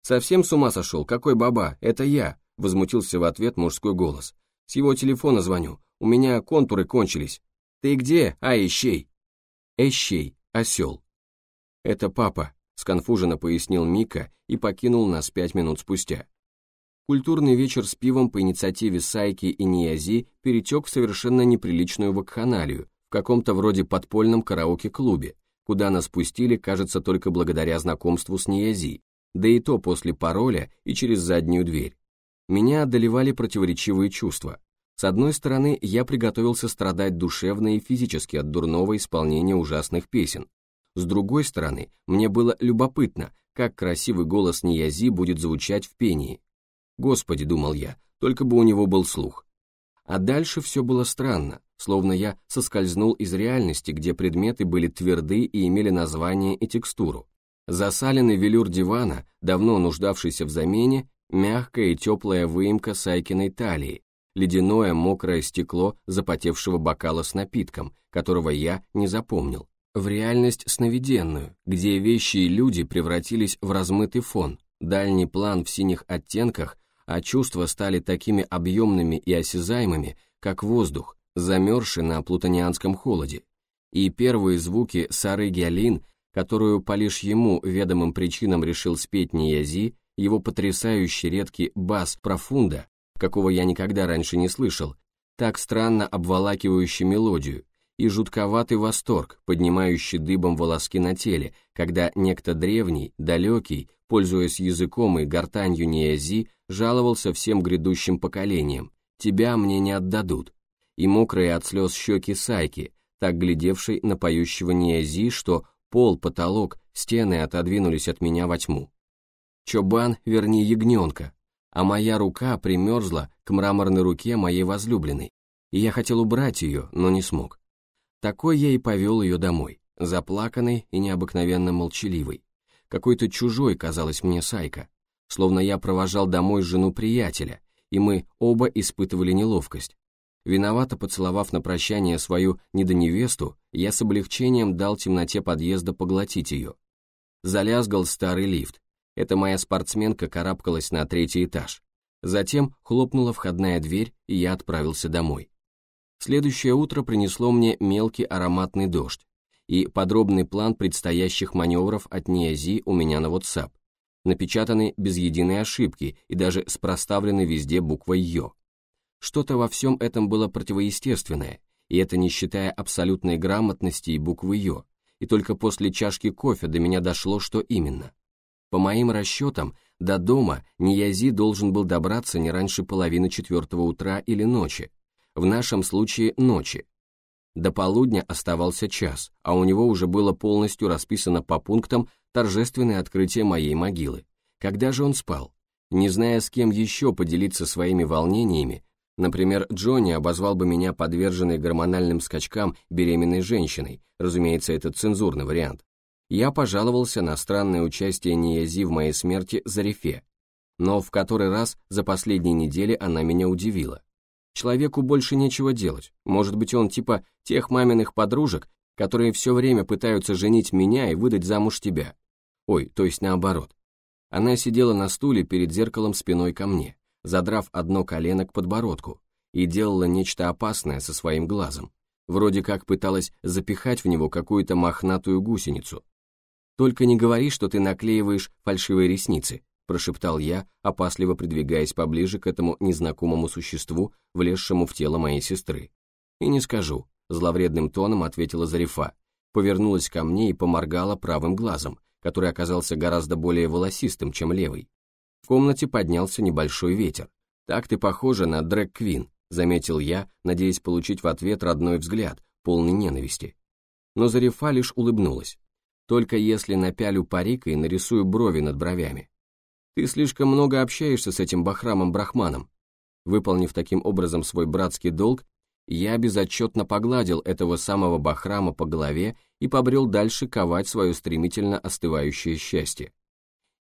«Совсем с ума сошел? Какой баба? Это я!» — возмутился в ответ мужской голос. «С его телефона звоню. У меня контуры кончились. Ты где? А, ищей!» «Эщей, осел». «Это папа», — сконфуженно пояснил Мика и покинул нас пять минут спустя. Культурный вечер с пивом по инициативе Сайки и Ниязи перетек в совершенно неприличную вакханалию, в каком-то вроде подпольном караоке-клубе, куда нас пустили, кажется, только благодаря знакомству с Ниязи, да и то после пароля и через заднюю дверь. Меня одолевали противоречивые чувства. С одной стороны, я приготовился страдать душевно и физически от дурного исполнения ужасных песен, с другой стороны, мне было любопытно, как красивый голос Ниязи будет звучать в пении. Господи, думал я, только бы у него был слух. А дальше все было странно, словно я соскользнул из реальности, где предметы были тверды и имели название и текстуру. Засаленный велюр дивана, давно нуждавшийся в замене, мягкая и теплая выемка Сайкиной талии, ледяное мокрое стекло запотевшего бокала с напитком, которого я не запомнил в реальность сновиденную, где вещи и люди превратились в размытый фон, дальний план в синих оттенках, а чувства стали такими объемными и осязаемыми, как воздух, замерзший на плутонианском холоде. И первые звуки Сары Гиалин, которую по лишь ему ведомым причинам решил спеть Ниязи, его потрясающий редкий бас профунда, какого я никогда раньше не слышал, так странно обволакивающий мелодию, и жутковатый восторг, поднимающий дыбом волоски на теле, когда некто древний, далекий, пользуясь языком и гортанью Ниази, жаловался всем грядущим поколениям, «Тебя мне не отдадут», и мокрые от слез щеки Сайки, так глядевший на поющего Ниази, что пол, потолок, стены отодвинулись от меня во тьму. Чобан, верни ягненка, а моя рука примерзла к мраморной руке моей возлюбленной, и я хотел убрать ее, но не смог. Такой я и повел ее домой, заплаканной и необыкновенно молчаливой. Какой-то чужой казалась мне Сайка, словно я провожал домой жену приятеля, и мы оба испытывали неловкость. Виновато поцеловав на прощание свою недоневесту, я с облегчением дал темноте подъезда поглотить ее. Залязгал старый лифт. Эта моя спортсменка карабкалась на третий этаж. Затем хлопнула входная дверь, и я отправился домой. Следующее утро принесло мне мелкий ароматный дождь и подробный план предстоящих маневров от Ниази у меня на WhatsApp, напечатанный без единой ошибки и даже с проставленной везде буквой «Ё». Что-то во всем этом было противоестественное, и это не считая абсолютной грамотности и буквы «Ё», и только после чашки кофе до меня дошло, что именно. По моим расчетам, до дома Ниязи должен был добраться не раньше половины четвертого утра или ночи, в нашем случае ночи. До полудня оставался час, а у него уже было полностью расписано по пунктам торжественное открытие моей могилы. Когда же он спал? Не зная, с кем еще поделиться своими волнениями, например, Джонни обозвал бы меня подверженной гормональным скачкам беременной женщиной, разумеется, это цензурный вариант. Я пожаловался на странное участие Ниязи в моей смерти Зарифе, но в который раз за последние недели она меня удивила. Человеку больше нечего делать. Может быть, он типа тех маминых подружек, которые все время пытаются женить меня и выдать замуж тебя. Ой, то есть наоборот. Она сидела на стуле перед зеркалом спиной ко мне, задрав одно колено к подбородку, и делала нечто опасное со своим глазом. вроде как пыталась запихать в него какую-то мохнатую гусеницу. «Только не говори, что ты наклеиваешь фальшивые ресницы», прошептал я, опасливо придвигаясь поближе к этому незнакомому существу, влезшему в тело моей сестры. «И не скажу», — зловредным тоном ответила Зарифа, повернулась ко мне и поморгала правым глазом, который оказался гораздо более волосистым, чем левый. В комнате поднялся небольшой ветер. «Так ты похожа на дрэк-квин», — заметил я, надеясь получить в ответ родной взгляд, полный ненависти. Но Зарифа лишь улыбнулась. «Только если напялю парик и нарисую брови над бровями. Ты слишком много общаешься с этим Бахрамом-Брахманом». Выполнив таким образом свой братский долг, я безотчетно погладил этого самого Бахрама по голове и побрел дальше ковать свое стремительно остывающее счастье.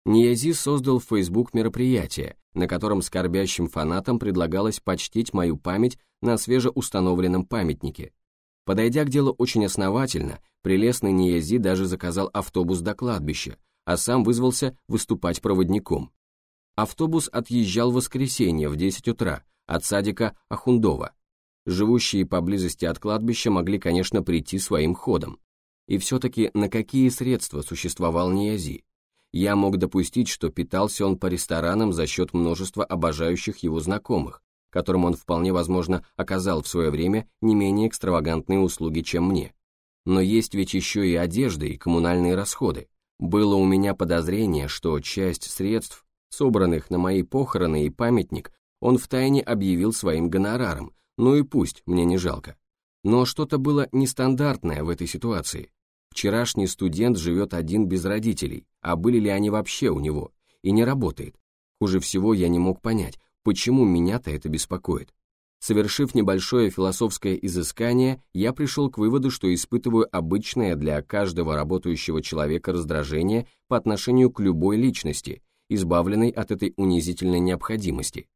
Ниязи создал в Facebook мероприятие, на котором скорбящим фанатам предлагалось почтить мою память на свежеустановленном памятнике. Подойдя к делу очень основательно, прелестный Ниязи даже заказал автобус до кладбища, а сам вызвался выступать проводником. Автобус отъезжал в воскресенье в 10 утра от садика Ахундова, живущие поблизости от кладбища могли, конечно, прийти своим ходом. И все-таки на какие средства существовал Ниязи? Я мог допустить, что питался он по ресторанам за счет множества обожающих его знакомых, которым он вполне возможно оказал в свое время не менее экстравагантные услуги, чем мне. Но есть ведь еще и одежда и коммунальные расходы. Было у меня подозрение, что часть средств, собранных на мои похороны и памятник, он втайне объявил своим гонораром, ну и пусть, мне не жалко. Но что-то было нестандартное в этой ситуации. Вчерашний студент живет один без родителей, а были ли они вообще у него, и не работает. Хуже всего я не мог понять, почему меня-то это беспокоит. Совершив небольшое философское изыскание, я пришел к выводу, что испытываю обычное для каждого работающего человека раздражение по отношению к любой личности, избавленной от этой унизительной необходимости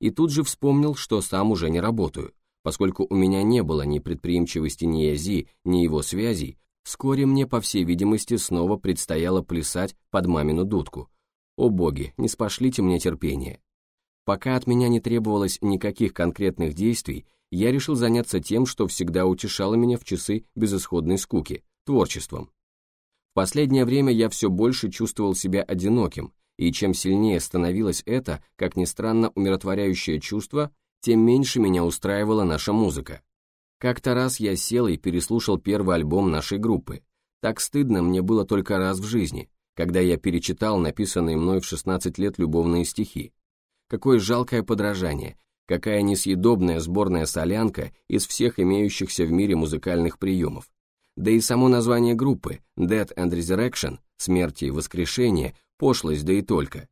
и тут же вспомнил, что сам уже не работаю. Поскольку у меня не было ни предприимчивости ни Язи, ни его связей, вскоре мне, по всей видимости, снова предстояло плясать под мамину дудку. О боги, не спошлите мне терпение. Пока от меня не требовалось никаких конкретных действий, я решил заняться тем, что всегда утешало меня в часы безысходной скуки – творчеством. В последнее время я все больше чувствовал себя одиноким, и чем сильнее становилось это, как ни странно, умиротворяющее чувство, тем меньше меня устраивала наша музыка. Как-то раз я сел и переслушал первый альбом нашей группы. Так стыдно мне было только раз в жизни, когда я перечитал написанные мной в 16 лет любовные стихи. Какое жалкое подражание, какая несъедобная сборная солянка из всех имеющихся в мире музыкальных приемов. Да и само название группы Dead and Resurrection, смерти и воскрешение, Пошлость, да и только.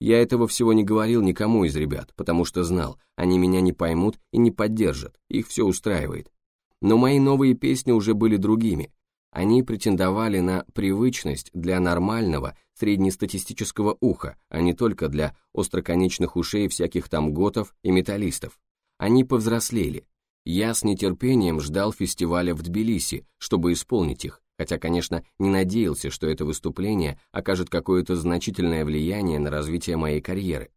Я этого всего не говорил никому из ребят, потому что знал, они меня не поймут и не поддержат, их все устраивает. Но мои новые песни уже были другими. Они претендовали на привычность для нормального, среднестатистического уха, а не только для остроконечных ушей всяких там готов и металлистов. Они повзрослели. Я с нетерпением ждал фестиваля в Тбилиси, чтобы исполнить их, хотя, конечно, не надеялся, что это выступление окажет какое-то значительное влияние на развитие моей карьеры.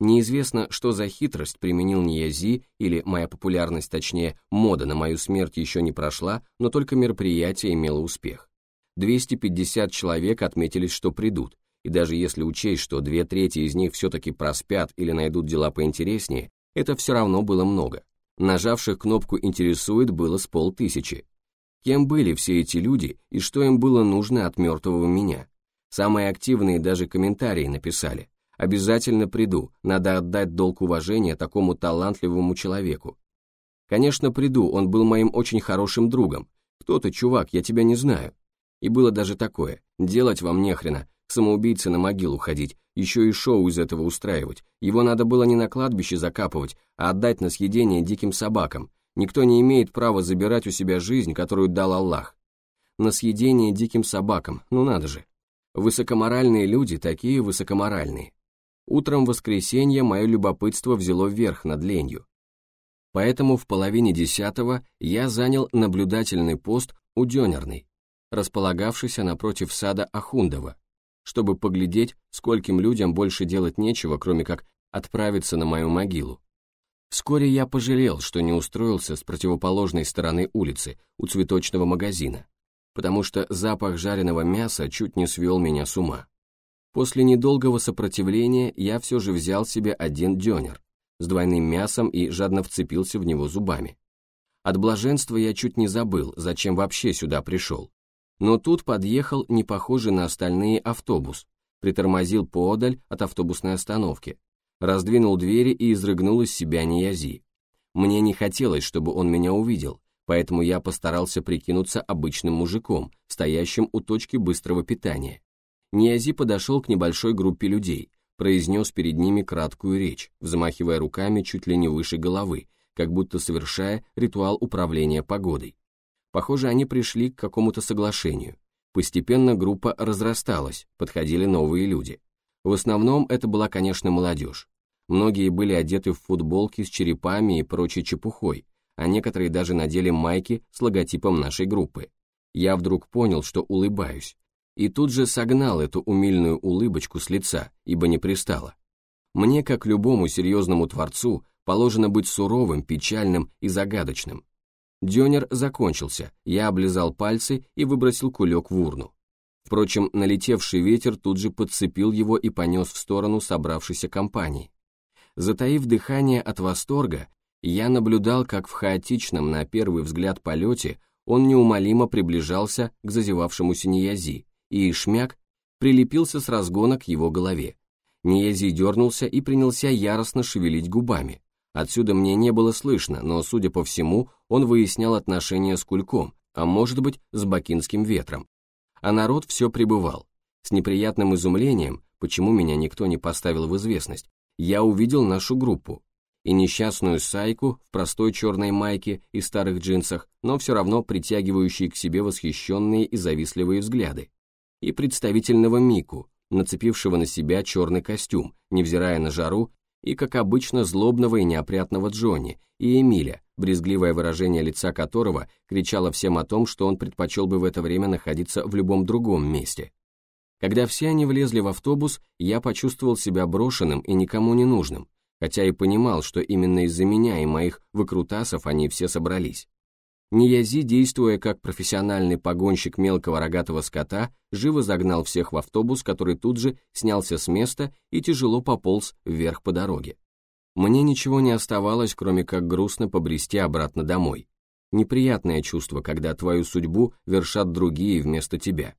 Неизвестно, что за хитрость применил Ниязи, или моя популярность, точнее, мода на мою смерть еще не прошла, но только мероприятие имело успех. 250 человек отметились, что придут, и даже если учесть, что две трети из них все-таки проспят или найдут дела поинтереснее, это все равно было много. Нажавших кнопку «Интересует» было с полтысячи, Кем были все эти люди и что им было нужно от мертвого меня? Самые активные даже комментарии написали. Обязательно приду, надо отдать долг уважения такому талантливому человеку. Конечно, приду, он был моим очень хорошим другом. Кто ты, чувак, я тебя не знаю. И было даже такое, делать вам нехрена, самоубийце на могилу ходить, еще и шоу из этого устраивать. Его надо было не на кладбище закапывать, а отдать на съедение диким собакам, Никто не имеет права забирать у себя жизнь, которую дал Аллах. На съедение диким собакам, ну надо же. Высокоморальные люди такие высокоморальные. Утром воскресенья мое любопытство взяло вверх над ленью. Поэтому в половине десятого я занял наблюдательный пост у Дёнерной, располагавшийся напротив сада Ахундова, чтобы поглядеть, скольким людям больше делать нечего, кроме как отправиться на мою могилу. Вскоре я пожалел, что не устроился с противоположной стороны улицы, у цветочного магазина, потому что запах жареного мяса чуть не свел меня с ума. После недолгого сопротивления я все же взял себе один дёнер с двойным мясом и жадно вцепился в него зубами. От блаженства я чуть не забыл, зачем вообще сюда пришел. Но тут подъехал не похожий на остальные автобус, притормозил поодаль от автобусной остановки, раздвинул двери и изрыгнул из себя Ниязи. Мне не хотелось, чтобы он меня увидел, поэтому я постарался прикинуться обычным мужиком, стоящим у точки быстрого питания. Ниязи подошел к небольшой группе людей, произнес перед ними краткую речь, взмахивая руками чуть ли не выше головы, как будто совершая ритуал управления погодой. Похоже, они пришли к какому-то соглашению. Постепенно группа разрасталась, подходили новые люди. В основном это была, конечно, молодежь. Многие были одеты в футболки с черепами и прочей чепухой, а некоторые даже надели майки с логотипом нашей группы. Я вдруг понял, что улыбаюсь, и тут же согнал эту умильную улыбочку с лица, ибо не пристало. Мне, как любому серьезному творцу, положено быть суровым, печальным и загадочным. Дёнер закончился, я облизал пальцы и выбросил кулек в урну. Впрочем, налетевший ветер тут же подцепил его и понес в сторону собравшейся компании. Затаив дыхание от восторга, я наблюдал, как в хаотичном, на первый взгляд, полете он неумолимо приближался к зазевавшемуся Ниязи, и шмяк прилепился с разгона к его голове. Ниязи дернулся и принялся яростно шевелить губами. Отсюда мне не было слышно, но, судя по всему, он выяснял отношения с Кульком, а может быть, с бакинским ветром а народ все пребывал. С неприятным изумлением, почему меня никто не поставил в известность, я увидел нашу группу. И несчастную Сайку в простой черной майке и старых джинсах, но все равно притягивающие к себе восхищенные и завистливые взгляды. И представительного Мику, нацепившего на себя черный костюм, невзирая на жару, и, как обычно, злобного и неопрятного Джонни, и Эмиля, брезгливое выражение лица которого кричало всем о том, что он предпочел бы в это время находиться в любом другом месте. Когда все они влезли в автобус, я почувствовал себя брошенным и никому не нужным, хотя и понимал, что именно из-за меня и моих выкрутасов они все собрались. Ниязи, действуя как профессиональный погонщик мелкого рогатого скота, живо загнал всех в автобус, который тут же снялся с места и тяжело пополз вверх по дороге. Мне ничего не оставалось, кроме как грустно побрести обратно домой. Неприятное чувство, когда твою судьбу вершат другие вместо тебя.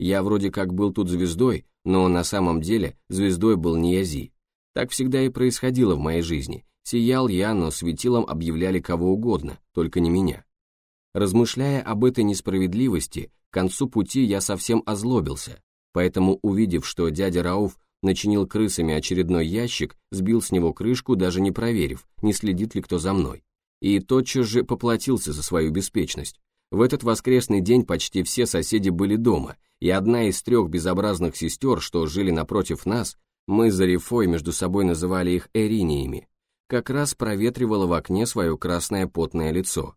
Я вроде как был тут звездой, но на самом деле звездой был не Язи. Так всегда и происходило в моей жизни. Сиял я, но светилом объявляли кого угодно, только не меня. Размышляя об этой несправедливости, к концу пути я совсем озлобился, поэтому, увидев, что дядя Рауф начинил крысами очередной ящик, сбил с него крышку, даже не проверив, не следит ли кто за мной. И тотчас же поплатился за свою беспечность. В этот воскресный день почти все соседи были дома, и одна из трех безобразных сестер, что жили напротив нас, мы за Рифой между собой называли их эриниями, как раз проветривала в окне свое красное потное лицо.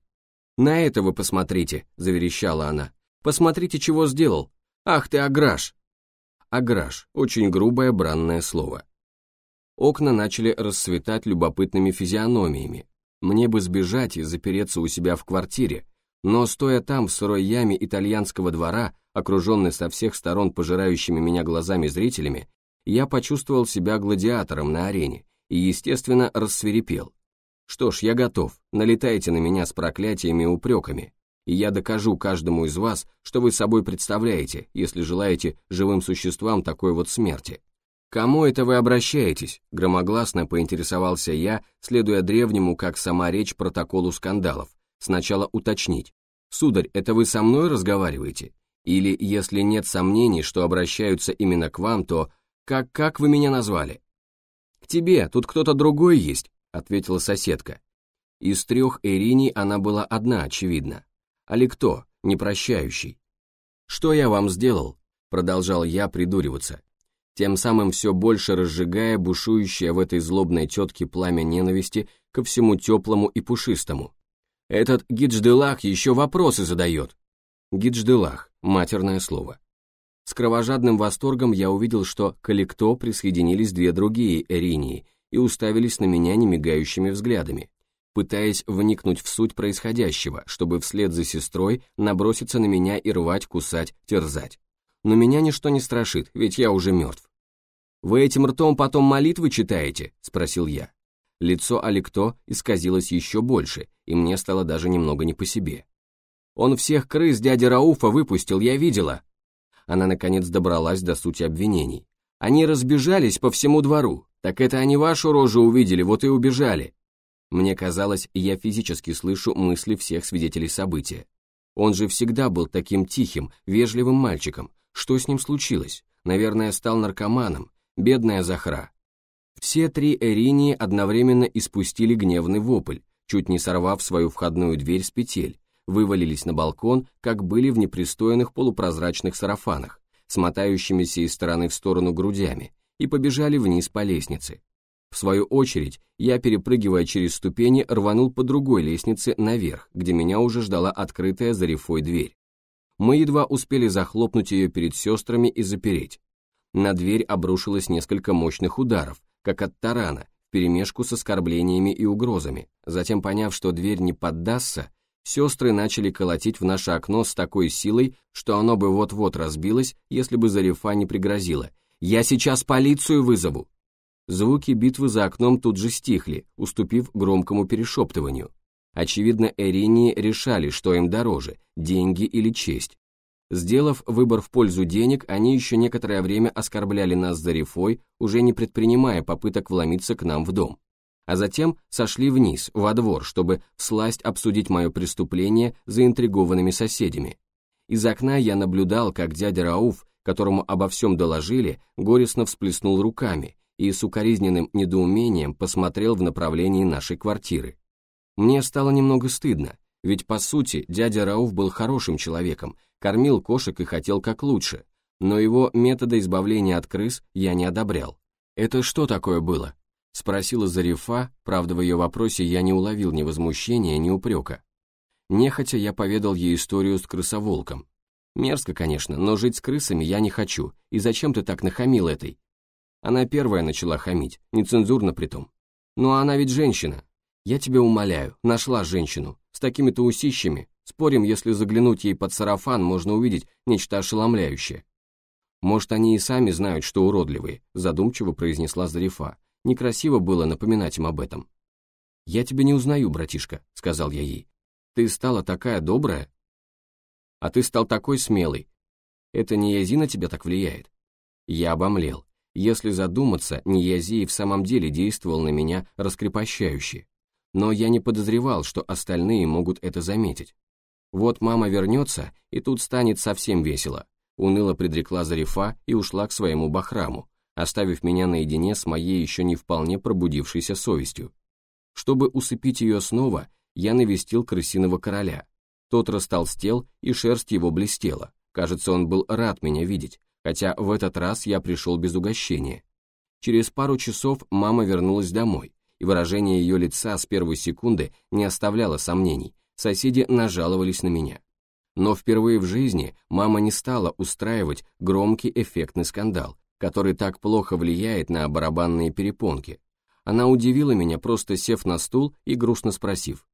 «На это вы посмотрите», — заверещала она. «Посмотрите, чего сделал. Ах ты, аграш!» Аграш – очень грубое бранное слово. Окна начали расцветать любопытными физиономиями. Мне бы сбежать и запереться у себя в квартире, но стоя там в сырой яме итальянского двора, окруженный со всех сторон пожирающими меня глазами зрителями, я почувствовал себя гладиатором на арене и, естественно, рассверепел. Что ж, я готов, налетайте на меня с проклятиями и упреками, и я докажу каждому из вас, что вы собой представляете, если желаете живым существам такой вот смерти. «Кому это вы обращаетесь?» – громогласно поинтересовался я, следуя древнему, как сама речь, протоколу скандалов. Сначала уточнить. «Сударь, это вы со мной разговариваете? Или, если нет сомнений, что обращаются именно к вам, то как, как вы меня назвали?» «К тебе, тут кто-то другой есть», — ответила соседка. Из трех Эрини она была одна, очевидно. Али кто, непрощающий? «Что я вам сделал?» — продолжал я придуриваться, тем самым все больше разжигая бушующее в этой злобной тетке пламя ненависти ко всему теплому и пушистому. «Этот Гиджделах еще вопросы задает!» Гиджделах — матерное слово. С кровожадным восторгом я увидел, что к Эликто присоединились две другие Эринии, и уставились на меня немигающими взглядами, пытаясь вникнуть в суть происходящего, чтобы вслед за сестрой наброситься на меня и рвать, кусать, терзать. Но меня ничто не страшит, ведь я уже мертв. «Вы этим ртом потом молитвы читаете?» – спросил я. Лицо Аликто исказилось еще больше, и мне стало даже немного не по себе. «Он всех крыс дяди Рауфа выпустил, я видела!» Она, наконец, добралась до сути обвинений. «Они разбежались по всему двору. Так это они вашу рожу увидели, вот и убежали. Мне казалось, я физически слышу мысли всех свидетелей события. Он же всегда был таким тихим, вежливым мальчиком. Что с ним случилось? Наверное, стал наркоманом. Бедная Захра. Все три Эринии одновременно испустили гневный вопль, чуть не сорвав свою входную дверь с петель, вывалились на балкон, как были в непристойных полупрозрачных сарафанах, смотающимися из стороны в сторону грудями, и побежали вниз по лестнице. В свою очередь, я, перепрыгивая через ступени, рванул по другой лестнице наверх, где меня уже ждала открытая за рифой дверь. Мы едва успели захлопнуть ее перед сестрами и запереть. На дверь обрушилось несколько мощных ударов, как от тарана, вперемешку с оскорблениями и угрозами. Затем, поняв, что дверь не поддастся, сестры начали колотить в наше окно с такой силой, что оно бы вот-вот разбилось, если бы Зарифа не пригрозила. «Я сейчас полицию вызову!» Звуки битвы за окном тут же стихли, уступив громкому перешептыванию. Очевидно, Эринии решали, что им дороже, деньги или честь. Сделав выбор в пользу денег, они еще некоторое время оскорбляли нас за рифой, уже не предпринимая попыток вломиться к нам в дом. А затем сошли вниз, во двор, чтобы всласть обсудить мое преступление заинтригованными соседями. Из окна я наблюдал, как дядя Рауф, которому обо всем доложили, горестно всплеснул руками и с укоризненным недоумением посмотрел в направлении нашей квартиры. Мне стало немного стыдно, ведь по сути дядя Рауф был хорошим человеком, кормил кошек и хотел как лучше, но его метода избавления от крыс я не одобрял. «Это что такое было?» — спросила Зарифа, правда в ее вопросе я не уловил ни возмущения, ни упрека. Нехотя я поведал ей историю с крысоволком. Мерзко, конечно, но жить с крысами я не хочу, и зачем ты так нахамил этой? Она первая начала хамить, нецензурно притом. Ну а она ведь женщина. Я тебя умоляю, нашла женщину. С такими-то усищами. Спорим, если заглянуть ей под сарафан, можно увидеть нечто ошеломляющее. Может, они и сами знают, что уродливые, задумчиво произнесла Зарифа. Некрасиво было напоминать им об этом. «Я тебя не узнаю, братишка», — сказал я ей. «Ты стала такая добрая». «А ты стал такой смелый. Это не Язи на тебя так влияет?» Я обомлел. Если задуматься, Ниязи в самом деле действовал на меня раскрепощающе. Но я не подозревал, что остальные могут это заметить. Вот мама вернется, и тут станет совсем весело. Уныло предрекла Зарифа и ушла к своему бахраму, оставив меня наедине с моей еще не вполне пробудившейся совестью. Чтобы усыпить ее снова, я навестил крысиного короля. Тот растолстел, и шерсть его блестела. Кажется, он был рад меня видеть, хотя в этот раз я пришел без угощения. Через пару часов мама вернулась домой, и выражение ее лица с первой секунды не оставляло сомнений, соседи нажаловались на меня. Но впервые в жизни мама не стала устраивать громкий эффектный скандал, который так плохо влияет на барабанные перепонки. Она удивила меня, просто сев на стул и грустно спросив,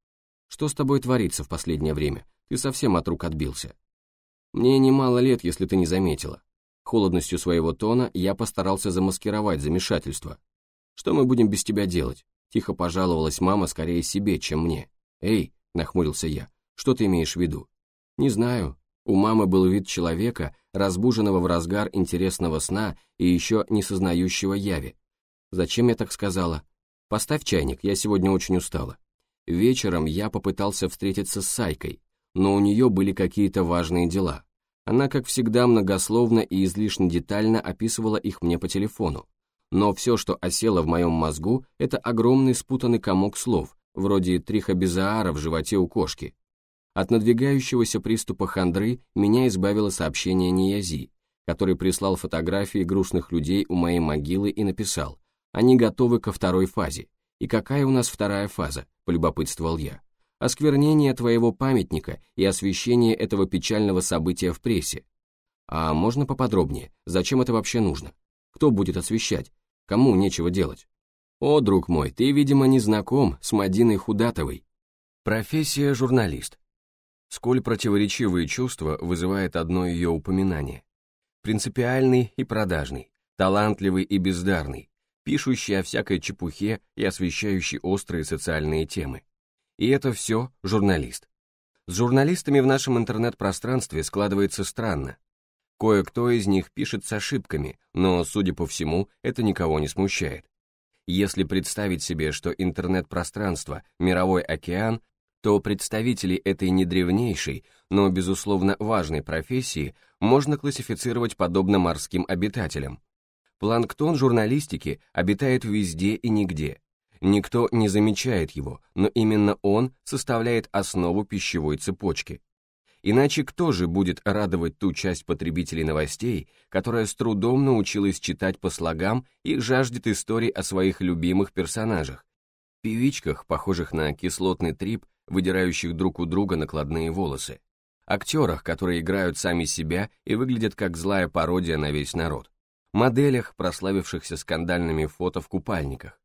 «Что с тобой творится в последнее время? Ты совсем от рук отбился». «Мне немало лет, если ты не заметила. Холодностью своего тона я постарался замаскировать замешательство. «Что мы будем без тебя делать?» Тихо пожаловалась мама скорее себе, чем мне. «Эй!» — нахмурился я. «Что ты имеешь в виду?» «Не знаю». У мамы был вид человека, разбуженного в разгар интересного сна и еще не сознающего яви. «Зачем я так сказала?» «Поставь чайник, я сегодня очень устала». Вечером я попытался встретиться с Сайкой, но у нее были какие-то важные дела. Она, как всегда, многословно и излишне детально описывала их мне по телефону. Но все, что осело в моем мозгу, это огромный спутанный комок слов, вроде трихобизаара в животе у кошки. От надвигающегося приступа хандры меня избавило сообщение Ниязи, который прислал фотографии грустных людей у моей могилы и написал «Они готовы ко второй фазе». «И какая у нас вторая фаза?» – полюбопытствовал я осквернение твоего памятника и освещение этого печального события в прессе. А можно поподробнее, зачем это вообще нужно? Кто будет освещать? Кому нечего делать? О, друг мой, ты, видимо, не знаком с Мадиной Худатовой. Профессия журналист. Сколь противоречивые чувства вызывает одно ее упоминание. Принципиальный и продажный, талантливый и бездарный, пишущий о всякой чепухе и освещающий острые социальные темы. И это все журналист. С журналистами в нашем интернет-пространстве складывается странно. Кое-кто из них пишет с ошибками, но, судя по всему, это никого не смущает. Если представить себе, что интернет-пространство – мировой океан, то представителей этой не древнейшей, но, безусловно, важной профессии можно классифицировать подобно морским обитателям. Планктон журналистики обитает везде и нигде. Никто не замечает его, но именно он составляет основу пищевой цепочки. Иначе кто же будет радовать ту часть потребителей новостей, которая с трудом научилась читать по слогам и жаждет историй о своих любимых персонажах, певичках, похожих на кислотный трип, выдирающих друг у друга накладные волосы, актерах, которые играют сами себя и выглядят как злая пародия на весь народ, моделях, прославившихся скандальными фото в купальниках.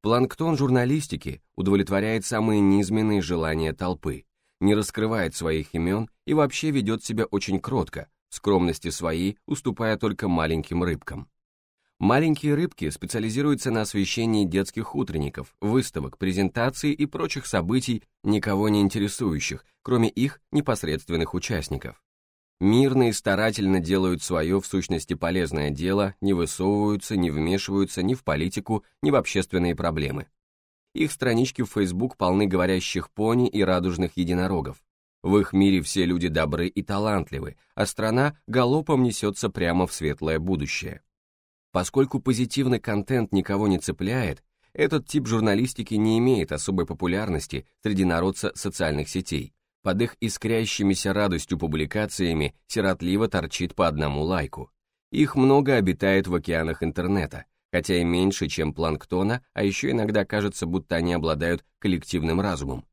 Планктон журналистики удовлетворяет самые низменные желания толпы, не раскрывает своих имен и вообще ведет себя очень кротко, скромности своей уступая только маленьким рыбкам. Маленькие рыбки специализируются на освещении детских утренников, выставок, презентаций и прочих событий, никого не интересующих, кроме их непосредственных участников. Мирно и старательно делают свое в сущности полезное дело, не высовываются, не вмешиваются ни в политику, ни в общественные проблемы. Их странички в Facebook полны говорящих пони и радужных единорогов. В их мире все люди добры и талантливы, а страна галопом несется прямо в светлое будущее. Поскольку позитивный контент никого не цепляет, этот тип журналистики не имеет особой популярности среди народца социальных сетей. Под их искрящимися радостью публикациями сиротливо торчит по одному лайку. Их много обитает в океанах интернета, хотя и меньше, чем планктона, а еще иногда кажется, будто они обладают коллективным разумом.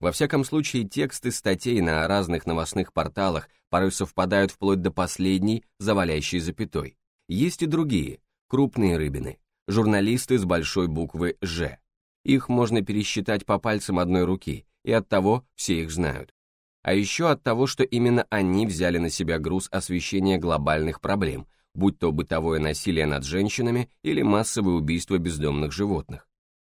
Во всяком случае, тексты статей на разных новостных порталах порой совпадают вплоть до последней, завалящей запятой. Есть и другие, крупные рыбины, журналисты с большой буквы «Ж». Их можно пересчитать по пальцам одной руки, и от того все их знают. А еще от того, что именно они взяли на себя груз освещения глобальных проблем, будь то бытовое насилие над женщинами или массовые убийства бездомных животных.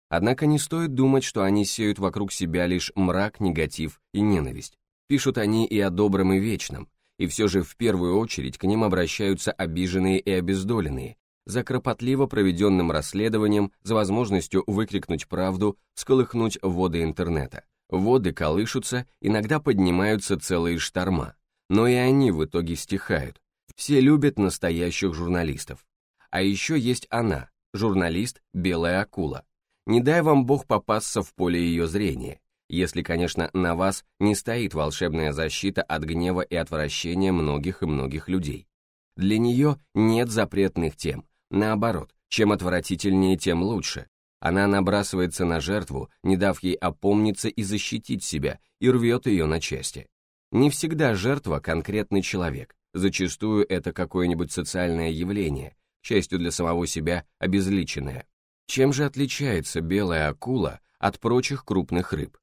Однако не стоит думать, что они сеют вокруг себя лишь мрак, негатив и ненависть. Пишут они и о добром и вечном, и все же в первую очередь к ним обращаются обиженные и обездоленные, за кропотливо проведенным расследованием, за возможностью выкрикнуть правду, всколыхнуть воды интернета. Воды колышутся, иногда поднимаются целые шторма, но и они в итоге стихают, все любят настоящих журналистов. А еще есть она, журналист «Белая акула». Не дай вам Бог попасться в поле ее зрения, если, конечно, на вас не стоит волшебная защита от гнева и отвращения многих и многих людей. Для нее нет запретных тем, наоборот, чем отвратительнее, тем лучше. Она набрасывается на жертву, не дав ей опомниться и защитить себя, и рвет ее на части. Не всегда жертва конкретный человек, Зачастую это какое-нибудь социальное явление, к счастью для самого себя обезличенное. Чем же отличается белая акула от прочих крупных рыб?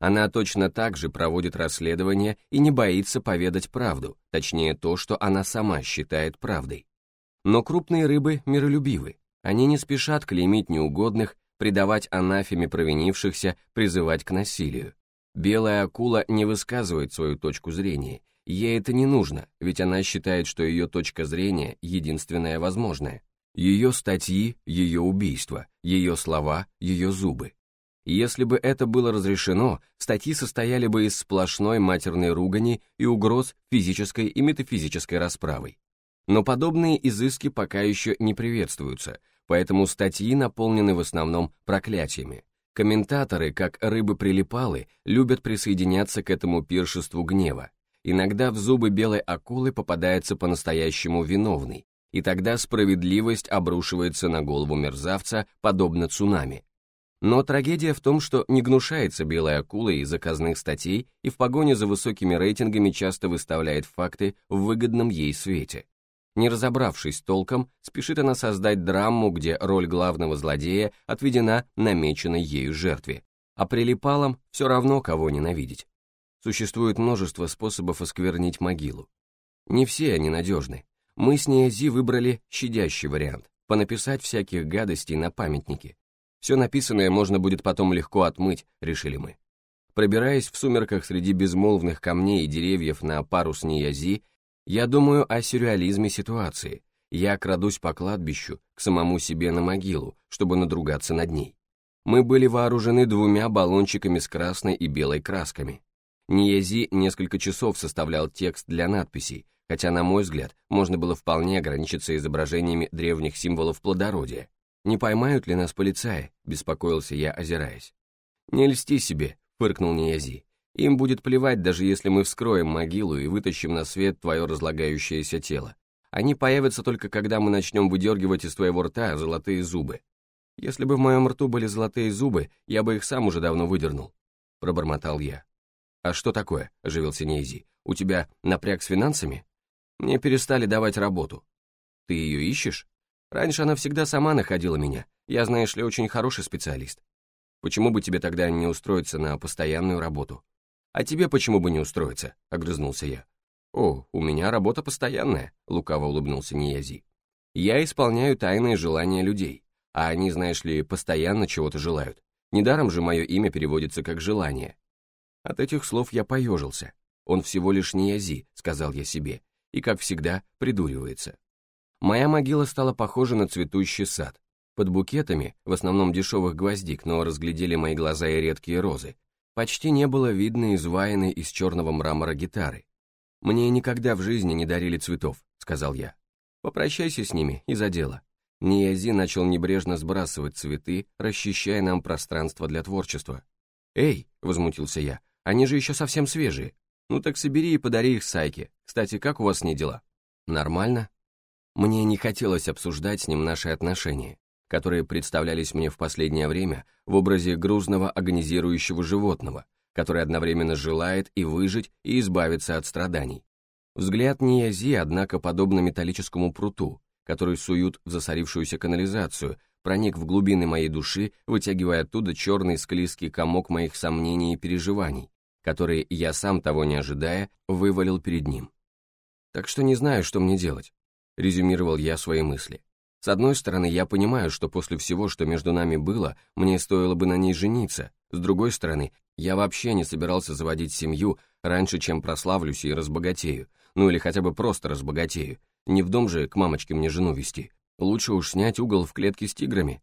Она точно так же проводит расследование и не боится поведать правду, точнее то, что она сама считает правдой. Но крупные рыбы миролюбивы, они не спешат клеймить неугодных, предавать анафеме провинившихся, призывать к насилию. Белая акула не высказывает свою точку зрения Ей это не нужно, ведь она считает, что ее точка зрения единственная возможная. Ее статьи, ее убийства, ее слова, ее зубы. Если бы это было разрешено, статьи состояли бы из сплошной матерной ругани и угроз физической и метафизической расправой. Но подобные изыски пока еще не приветствуются, поэтому статьи наполнены в основном проклятиями. Комментаторы, как рыбы-прилипалы, любят присоединяться к этому пиршеству гнева, Иногда в зубы белой акулы попадается по-настоящему виновный, и тогда справедливость обрушивается на голову мерзавца, подобно цунами. Но трагедия в том, что не гнушается белая акула из заказных статей и в погоне за высокими рейтингами часто выставляет факты в выгодном ей свете. Не разобравшись толком, спешит она создать драму, где роль главного злодея отведена намеченной ею жертве, а прилипалам все равно кого ненавидеть. Существует множество способов осквернить могилу. Не все они надежны. Мы с Ниази выбрали щадящий вариант, понаписать всяких гадостей на памятнике. Все написанное можно будет потом легко отмыть, решили мы. Пробираясь в сумерках среди безмолвных камней и деревьев на пару с Ниязи, я думаю о сюрреализме ситуации. Я крадусь по кладбищу, к самому себе на могилу, чтобы надругаться над ней. Мы были вооружены двумя баллончиками с красной и белой красками. Ниязи несколько часов составлял текст для надписей, хотя, на мой взгляд, можно было вполне ограничиться изображениями древних символов плодородия. «Не поймают ли нас полицаи?» – беспокоился я, озираясь. «Не льсти себе», фыркнул Ниязи. Им будет плевать, даже если мы вскроем могилу и вытащим на свет твое разлагающееся тело. Они появятся только когда мы начнем выдергивать из твоего рта золотые зубы. Если бы в моем рту были золотые зубы, я бы их сам уже давно выдернул. Пробормотал я. А что такое? Оживился Нейзи. У тебя напряг с финансами? Мне перестали давать работу. Ты ее ищешь? Раньше она всегда сама находила меня. Я, знаешь ли, очень хороший специалист. Почему бы тебе тогда не устроиться на постоянную работу? А тебе почему бы не устроиться? Огрызнулся я. О, у меня работа постоянная, лукаво улыбнулся Ниязи. Я исполняю тайные желания людей, а они, знаешь ли, постоянно чего-то желают. Недаром же мое имя переводится как «желание». От этих слов я поежился. Он всего лишь Ниязи, сказал я себе, и, как всегда, придуривается. Моя могила стала похожа на цветущий сад, под букетами, в основном дешевых гвоздик, но разглядели мои глаза и редкие розы, почти не было видно изваянной из черного мрамора гитары. «Мне никогда в жизни не дарили цветов», — сказал я. «Попрощайся с ними и за дело». Ниязи начал небрежно сбрасывать цветы, расчищая нам пространство для творчества. «Эй!» — возмутился я. «Они же еще совсем свежие. Ну так собери и подари их Сайке. Кстати, как у вас с ней дела?» «Нормально». Мне не хотелось обсуждать с ним наши отношения которые представлялись мне в последнее время в образе грузного агонизирующего животного, который одновременно желает и выжить, и избавиться от страданий. Взгляд Ниязи, однако, подобно металлическому пруту, который суют в засорившуюся канализацию, проник в глубины моей души, вытягивая оттуда черный склизкий комок моих сомнений и переживаний, которые я сам того не ожидая, вывалил перед ним. «Так что не знаю, что мне делать», — резюмировал я свои мысли. С одной стороны, я понимаю, что после всего, что между нами было, мне стоило бы на ней жениться. С другой стороны, я вообще не собирался заводить семью раньше, чем прославлюсь и разбогатею. Ну или хотя бы просто разбогатею. Не в дом же к мамочке мне жену вести. Лучше уж снять угол в клетке с тиграми.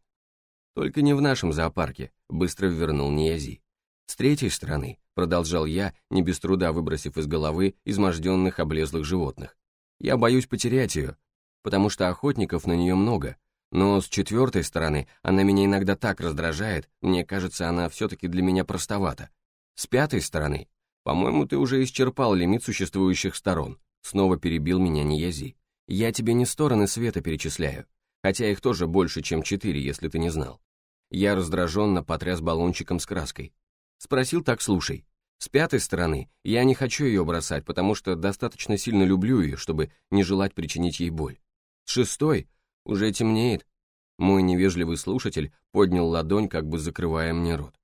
Только не в нашем зоопарке, быстро вернул Ниязи. С третьей стороны, продолжал я, не без труда выбросив из головы изможденных облезлых животных. Я боюсь потерять ее, потому что охотников на нее много, но с четвертой стороны она меня иногда так раздражает, мне кажется, она все-таки для меня простовата. С пятой стороны, по-моему, ты уже исчерпал лимит существующих сторон, снова перебил меня Ниязи. Я тебе не стороны света перечисляю, хотя их тоже больше, чем четыре, если ты не знал. Я раздраженно потряс баллончиком с краской. Спросил так, слушай. С пятой стороны, я не хочу ее бросать, потому что достаточно сильно люблю ее, чтобы не желать причинить ей боль. Шестой. Уже темнеет. Мой невежливый слушатель поднял ладонь, как бы закрывая мне рот.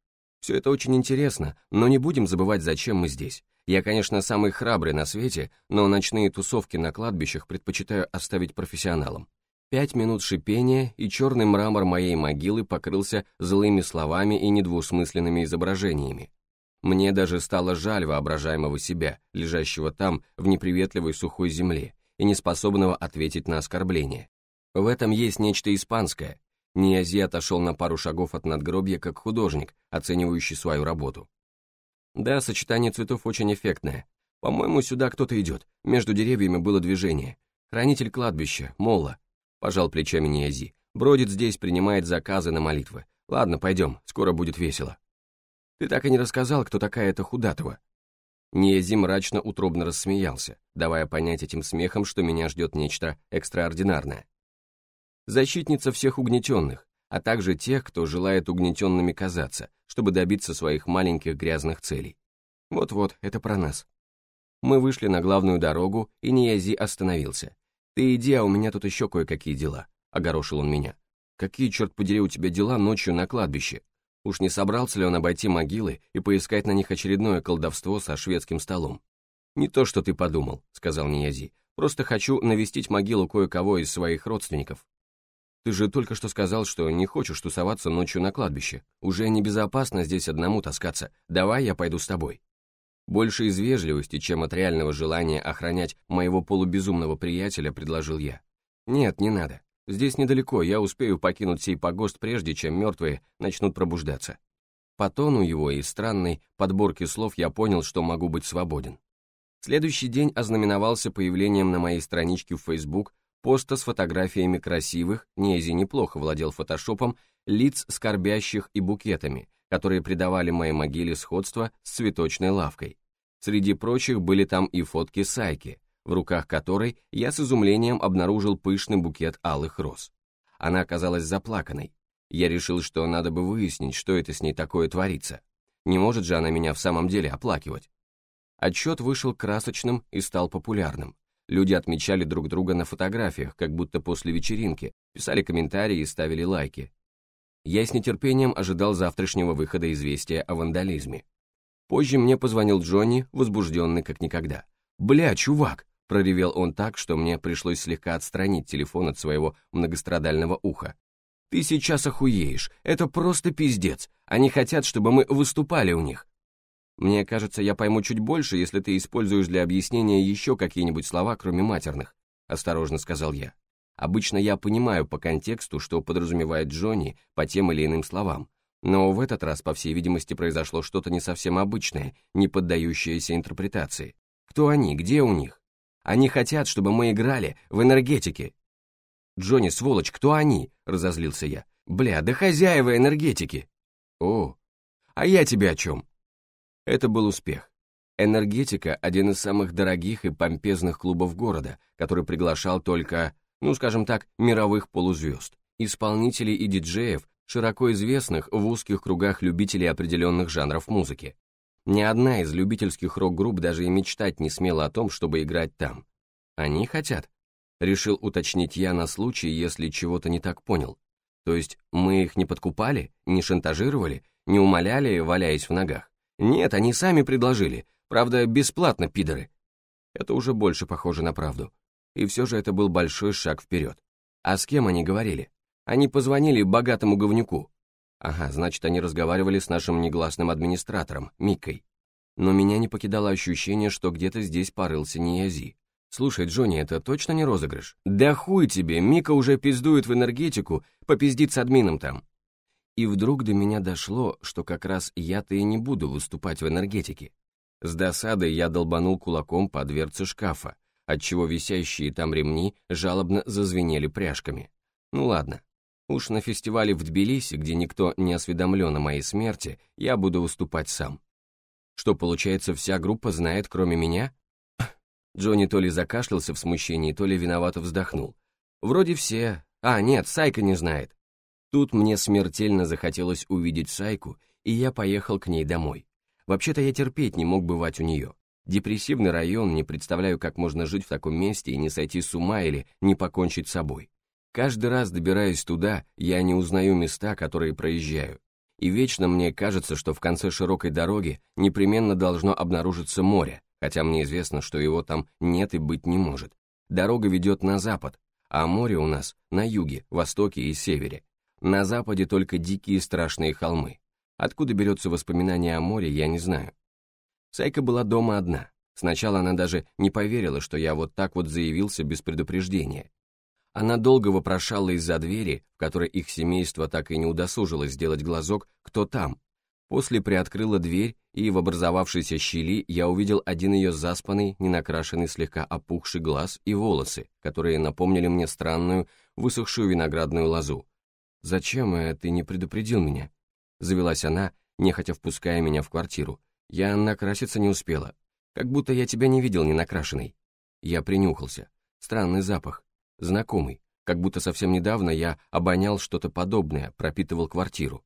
Все это очень интересно, но не будем забывать, зачем мы здесь. Я, конечно, самый храбрый на свете, но ночные тусовки на кладбищах предпочитаю оставить профессионалам. Пять минут шипения, и черный мрамор моей могилы покрылся злыми словами и недвусмысленными изображениями. Мне даже стало жаль воображаемого себя, лежащего там, в неприветливой сухой земле, и неспособного ответить на оскорбление. В этом есть нечто испанское. Ниази отошел на пару шагов от надгробья как художник, оценивающий свою работу. Да, сочетание цветов очень эффектное. По-моему, сюда кто-то идет. Между деревьями было движение. Хранитель кладбища, Молла. Пожал плечами Ниази. Бродит здесь, принимает заказы на молитвы. Ладно, пойдем, скоро будет весело. Ты так и не рассказал, кто такая эта Худатова. Ниези мрачно утробно рассмеялся, давая понять этим смехом, что меня ждет нечто экстраординарное. Защитница всех угнетенных, а также тех, кто желает угнетенными казаться, чтобы добиться своих маленьких грязных целей. Вот-вот, это про нас. Мы вышли на главную дорогу, и Ниязи остановился. «Ты иди, а у меня тут еще кое-какие дела», — огорошил он меня. «Какие, черт подери, у тебя дела ночью на кладбище? Уж не собрался ли он обойти могилы и поискать на них очередное колдовство со шведским столом?» «Не то, что ты подумал», — сказал Ниязи. «Просто хочу навестить могилу кое-кого из своих родственников». «Ты же только что сказал, что не хочешь тусоваться ночью на кладбище. Уже небезопасно здесь одному таскаться. Давай я пойду с тобой». Больше из вежливости, чем от реального желания охранять моего полубезумного приятеля, предложил я. «Нет, не надо. Здесь недалеко, я успею покинуть сей погост прежде, чем мертвые начнут пробуждаться». По тону его и странной подборке слов я понял, что могу быть свободен. Следующий день ознаменовался появлением на моей страничке в Facebook поста с фотографиями красивых, Нези неплохо владел фотошопом, лиц скорбящих и букетами, которые придавали моей могиле сходство с цветочной лавкой. Среди прочих были там и фотки Сайки, в руках которой я с изумлением обнаружил пышный букет алых роз. Она оказалась заплаканной. Я решил, что надо бы выяснить, что это с ней такое творится. Не может же она меня в самом деле оплакивать. Отчет вышел красочным и стал популярным. Люди отмечали друг друга на фотографиях, как будто после вечеринки, писали комментарии и ставили лайки. Я с нетерпением ожидал завтрашнего выхода известия о вандализме. Позже мне позвонил Джонни, возбужденный как никогда. «Бля, чувак!» — проревел он так, что мне пришлось слегка отстранить телефон от своего многострадального уха. «Ты сейчас охуеешь, это просто пиздец. Они хотят, чтобы мы выступали у них». «Мне кажется, я пойму чуть больше, если ты используешь для объяснения еще какие-нибудь слова, кроме матерных», — осторожно сказал я. Обычно я понимаю по контексту, что подразумевает Джонни по тем или иным словам, но в этот раз, по всей видимости, произошло что-то не совсем обычное, не поддающееся интерпретации. Кто они? Где у них? Они хотят, чтобы мы играли в энергетике. Джонни, сволочь, кто они? Разозлился я. Бля, да хозяева энергетики. О, а я тебе о чем? Это был успех. Энергетика – один из самых дорогих и помпезных клубов города, который приглашал только, ну скажем так, мировых полузвезд, исполнителей и диджеев, широко известных в узких кругах любителей определенных жанров музыки. Ни одна из любительских рок-групп даже и мечтать не смела о том, чтобы играть там. Они хотят? Решил уточнить я на случай, если чего-то не так понял. То есть мы их не подкупали, не шантажировали, не умоляли, валяясь в ногах? Нет, они сами предложили, правда, бесплатно, пидоры. Это уже больше похоже на правду. И все же это был большой шаг вперед. А с кем они говорили? Они позвонили богатому говнюку. Ага, значит, они разговаривали с нашим негласным администратором, Микой. Но меня не покидало ощущение, что где-то здесь порылся Ниязи. «Слушай, Джонни, это точно не розыгрыш?» «Да хуй тебе, Мика уже пиздует в энергетику, попиздит с админом там». И вдруг до меня дошло, что как раз я-то и не буду выступать в энергетике. С досадой я долбанул кулаком по дверце шкафа, отчего висящие там ремни жалобно зазвенели пряжками. Ну ладно, Уж на фестивале в Тбилиси, где никто не осведомлен о моей смерти, я буду выступать сам. Что, получается, вся группа знает, кроме меня? Джонни то ли закашлялся в смущении, то ли виновато вздохнул. Вроде все. А, нет, Сайка не знает. Тут мне смертельно захотелось увидеть Сайку, и я поехал к ней домой. Вообще-то я терпеть не мог бывать у нее. Депрессивный район, не представляю, как можно жить в таком месте и не сойти с ума или не покончить с собой. Каждый раз, добираясь туда, я не узнаю места, которые проезжаю. И вечно мне кажется, что в конце широкой дороги непременно должно обнаружиться море, хотя мне известно, что его там нет и быть не может. Дорога ведет на запад, а море у нас на юге, востоке и севере. На западе только дикие страшные холмы. Откуда берется воспоминание о море, я не знаю. Сайка была дома одна. Сначала она даже не поверила, что я вот так вот заявился без предупреждения. Она долго вопрошала из-за двери, в которой их семейство так и не удосужилось сделать глазок, кто там. После приоткрыла дверь, и в образовавшейся щели я увидел один ее заспанный, ненакрашенный, слегка опухший глаз и волосы, которые напомнили мне странную, высохшую виноградную лозу. «Зачем э, ты не предупредил меня?» Завелась она, нехотя впуская меня в квартиру. «Я накраситься не успела. Как будто я тебя не видел не накрашенной». Я принюхался. Странный запах. Знакомый, как будто совсем недавно я обонял что-то подобное, пропитывал квартиру.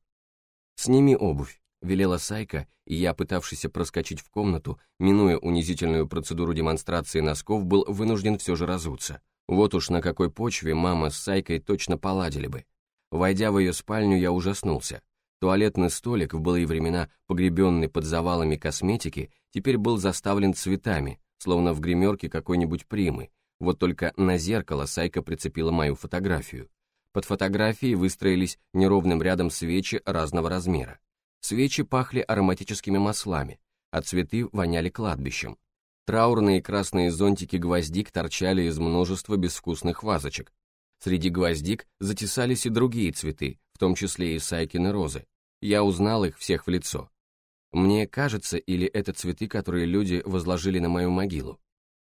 «Сними обувь», — велела Сайка, и я, пытавшийся проскочить в комнату, минуя унизительную процедуру демонстрации носков, был вынужден все же разуться. Вот уж на какой почве мама с Сайкой точно поладили бы. Войдя в ее спальню, я ужаснулся. Туалетный столик, в былые времена погребенный под завалами косметики, теперь был заставлен цветами, словно в гримерке какой-нибудь примы. Вот только на зеркало Сайка прицепила мою фотографию. Под фотографией выстроились неровным рядом свечи разного размера. Свечи пахли ароматическими маслами, а цветы воняли кладбищем. Траурные красные зонтики гвоздик торчали из множества безвкусных вазочек. Среди гвоздик затесались и другие цветы, в том числе и Сайкины розы. Я узнал их всех в лицо. Мне кажется, или это цветы, которые люди возложили на мою могилу.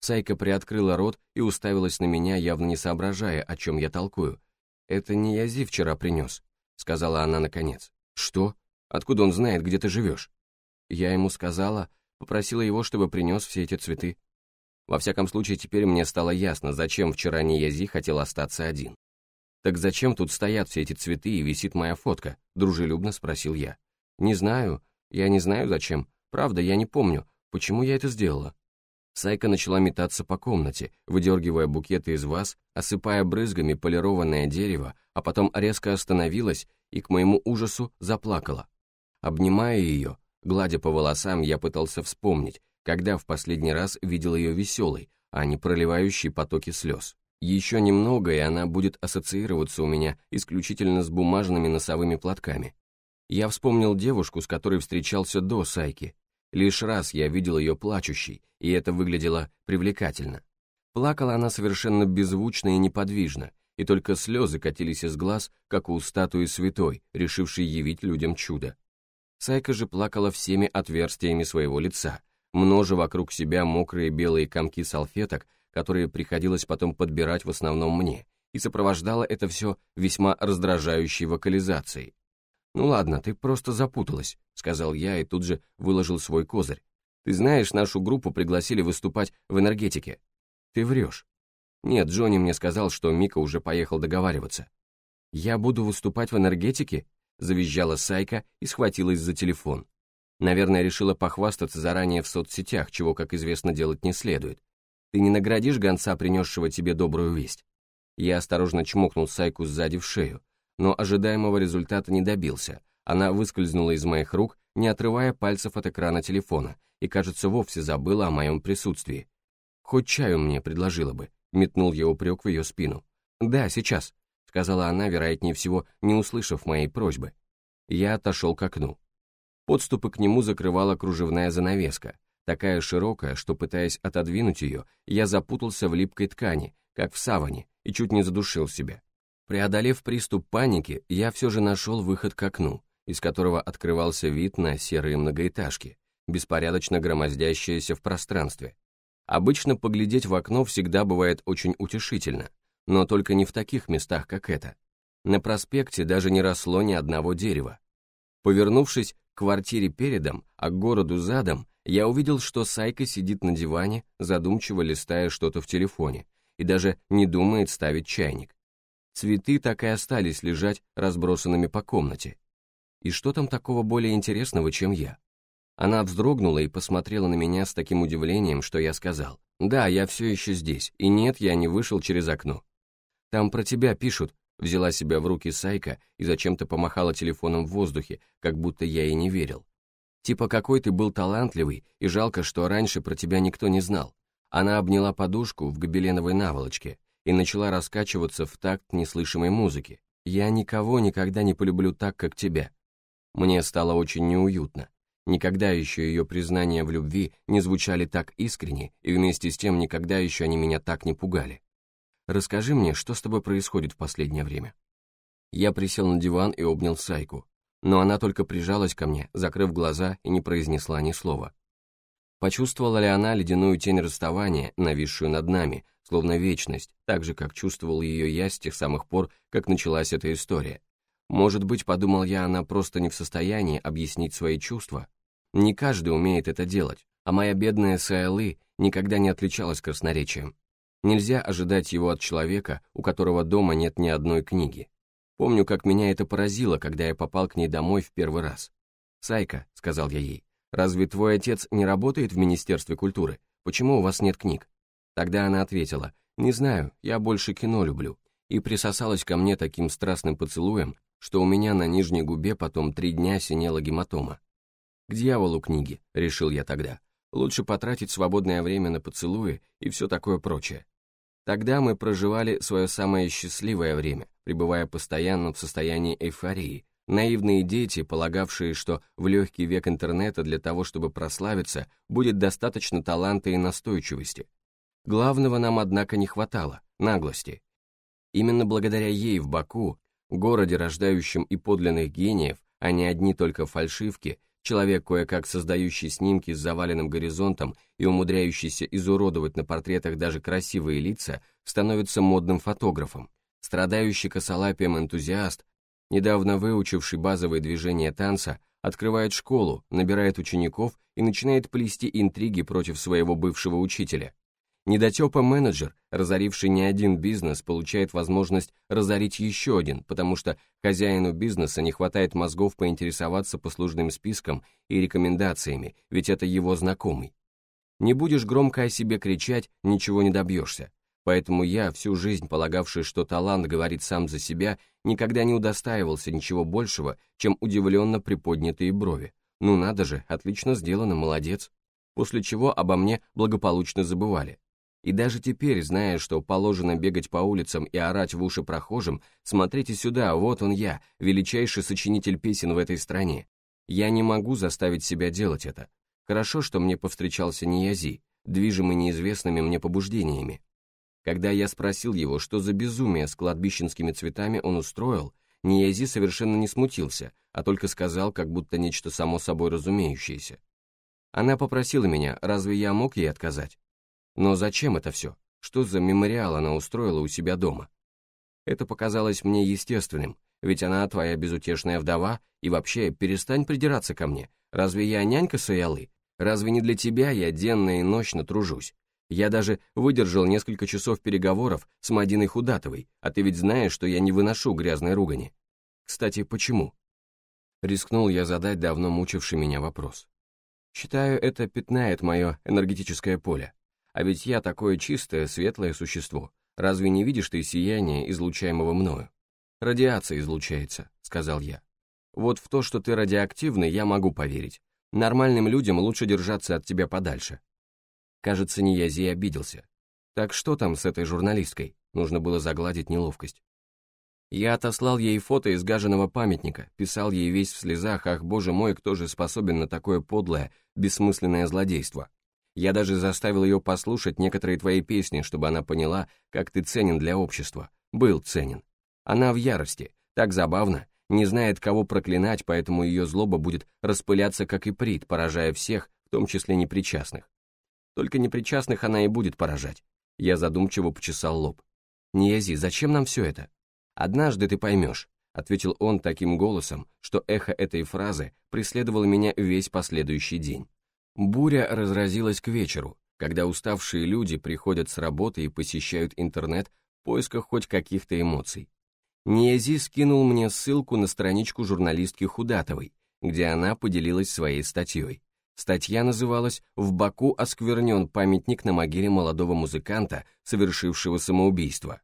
Сайка приоткрыла рот и уставилась на меня, явно не соображая, о чем я толкую. «Это не я Зи вчера принес», — сказала она наконец. «Что? Откуда он знает, где ты живешь?» Я ему сказала, попросила его, чтобы принес все эти цветы. Во всяком случае, теперь мне стало ясно, зачем вчера Ниязи хотел остаться один. «Так зачем тут стоят все эти цветы и висит моя фотка?» — дружелюбно спросил я. «Не знаю. Я не знаю, зачем. Правда, я не помню, почему я это сделала». Сайка начала метаться по комнате, выдергивая букеты из ваз, осыпая брызгами полированное дерево, а потом резко остановилась и, к моему ужасу, заплакала. Обнимая ее, гладя по волосам, я пытался вспомнить, когда в последний раз видел ее веселой, а не проливающей потоки слез. Еще немного, и она будет ассоциироваться у меня исключительно с бумажными носовыми платками. Я вспомнил девушку, с которой встречался до Сайки. Лишь раз я видел ее плачущей, и это выглядело привлекательно. Плакала она совершенно беззвучно и неподвижно, и только слезы катились из глаз, как у статуи святой, решившей явить людям чудо. Сайка же плакала всеми отверстиями своего лица, множа вокруг себя мокрые белые комки салфеток, которые приходилось потом подбирать в основном мне, и сопровождала это все весьма раздражающей вокализацией. «Ну ладно, ты просто запуталась», — сказал я и тут же выложил свой козырь. «Ты знаешь, нашу группу пригласили выступать в энергетике». «Ты врешь». «Нет, Джонни мне сказал, что Мика уже поехал договариваться». «Я буду выступать в энергетике?» — завизжала Сайка и схватилась за телефон. Наверное, решила похвастаться заранее в соцсетях, чего, как известно, делать не следует. Ты не наградишь гонца, принесшего тебе добрую весть. Я осторожно чмокнул Сайку сзади в шею, но ожидаемого результата не добился. Она выскользнула из моих рук, не отрывая пальцев от экрана телефона, и, кажется, вовсе забыла о моем присутствии. «Хоть чаю мне предложила бы», — метнул я упрек в ее спину. «Да, сейчас», — сказала она, вероятнее всего, не услышав моей просьбы. Я отошел к окну. Подступы к нему закрывала кружевная занавеска, такая широкая, что, пытаясь отодвинуть ее, я запутался в липкой ткани, как в саване, и чуть не задушил себя. Преодолев приступ паники, я все же нашел выход к окну, из которого открывался вид на серые многоэтажки, беспорядочно громоздящиеся в пространстве. Обычно поглядеть в окно всегда бывает очень утешительно, но только не в таких местах, как это. На проспекте даже не росло ни одного дерева. Повернувшись к квартире передом, а к городу задом, я увидел, что Сайка сидит на диване, задумчиво листая что-то в телефоне, и даже не думает ставить чайник. Цветы так и остались лежать разбросанными по комнате. И что там такого более интересного, чем я? Она вздрогнула и посмотрела на меня с таким удивлением, что я сказал, «Да, я все еще здесь, и нет, я не вышел через окно». «Там про тебя пишут», — взяла себя в руки Сайка и зачем-то помахала телефоном в воздухе, как будто я ей не верил. Типа какой ты был талантливый, и жалко, что раньше про тебя никто не знал. Она обняла подушку в гобеленовой наволочке и начала раскачиваться в такт неслышимой музыки. «Я никого никогда не полюблю так, как тебя». Мне стало очень неуютно. Никогда еще ее признания в любви не звучали так искренне, и вместе с тем никогда еще они меня так не пугали. «Расскажи мне, что с тобой происходит в последнее время?» Я присел на диван и обнял Сайку но она только прижалась ко мне, закрыв глаза и не произнесла ни слова. Почувствовала ли она ледяную тень расставания, нависшую над нами, словно вечность, так же, как чувствовал ее я с тех самых пор, как началась эта история? Может быть, подумал я, она просто не в состоянии объяснить свои чувства? Не каждый умеет это делать, а моя бедная Саэлы никогда не отличалась красноречием. Нельзя ожидать его от человека, у которого дома нет ни одной книги. Помню, как меня это поразило, когда я попал к ней домой в первый раз. «Сайка», — сказал я ей, — «разве твой отец не работает в Министерстве культуры? Почему у вас нет книг?» Тогда она ответила, Не знаю, я больше кино люблю. И присосалась ко мне таким страстным поцелуем, что у меня на нижней губе потом три дня синела гематома. К дьяволу книги, решил я тогда. Лучше потратить свободное время на поцелуи и все такое прочее. Тогда мы проживали свое самое счастливое время, пребывая постоянно в состоянии эйфории, Наивные дети, полагавшие, что в легкий век интернета для того, чтобы прославиться, будет достаточно таланта и настойчивости. Главного нам, однако, не хватало – наглости. Именно благодаря ей в Баку, городе, рождающем и подлинных гениев, а не одни только фальшивки, человек, кое-как создающий снимки с заваленным горизонтом и умудряющийся изуродовать на портретах даже красивые лица, становится модным фотографом. Страдающий косолапием энтузиаст недавно выучивший базовые движения танца, открывает школу, набирает учеников и начинает плести интриги против своего бывшего учителя. Недотепа-менеджер, разоривший не один бизнес, получает возможность разорить еще один, потому что хозяину бизнеса не хватает мозгов поинтересоваться послужным списком и рекомендациями, ведь это его знакомый. Не будешь громко о себе кричать, ничего не добьешься. Поэтому я, всю жизнь полагавший, что талант говорит сам за себя, никогда не удостаивался ничего большего, чем удивленно приподнятые брови. Ну надо же, отлично сделано, молодец. После чего обо мне благополучно забывали. И даже теперь, зная, что положено бегать по улицам и орать в уши прохожим, смотрите сюда, вот он я, величайший сочинитель песен в этой стране. Я не могу заставить себя делать это. Хорошо, что мне повстречался Ниязи, движимый неизвестными мне побуждениями. Когда я спросил его, что за безумие с кладбищенскими цветами он устроил, Ниязи совершенно не смутился, а только сказал, как будто нечто само собой разумеющееся. Она попросила меня, разве я мог ей отказать? Но зачем это все? Что за мемориал она устроила у себя дома? Это показалось мне естественным, ведь она твоя безутешная вдова, и вообще перестань придираться ко мне. Разве я нянька Саялы? Разве не для тебя я денно и ночно тружусь? Я даже выдержал несколько часов переговоров с Мадиной Худатовой, а ты ведь знаешь, что я не выношу грязной ругани. Кстати, почему? Рискнул я задать давно мучивший меня вопрос. Считаю, это пятнает мое энергетическое поле. А ведь я такое чистое, светлое существо. Разве не видишь ты сияние, излучаемого мною? Радиация излучается, сказал я. Вот в то, что ты радиоактивный, я могу поверить. Нормальным людям лучше держаться от тебя подальше. Кажется, Ниязи обиделся. Так что там с этой журналисткой? Нужно было загладить неловкость. Я отослал ей фото изгаженного памятника, писал ей весь в слезах, ах, боже мой, кто же способен на такое подлое, бессмысленное злодейство. Я даже заставил ее послушать некоторые твои песни, чтобы она поняла, как ты ценен для общества. Был ценен. Она в ярости, так забавно, не знает, кого проклинать, поэтому ее злоба будет распыляться, как и прит, поражая всех, в том числе непричастных. Только непричастных она и будет поражать. Я задумчиво почесал лоб. «Ниязи, зачем нам все это?» «Однажды ты поймешь», — ответил он таким голосом, что эхо этой фразы преследовало меня весь последующий день. Буря разразилась к вечеру, когда уставшие люди приходят с работы и посещают интернет в поисках хоть каких-то эмоций. Ниязи скинул мне ссылку на страничку журналистки Худатовой, где она поделилась своей статьей. Статья называлась «В Баку осквернен памятник на могиле молодого музыканта, совершившего самоубийство».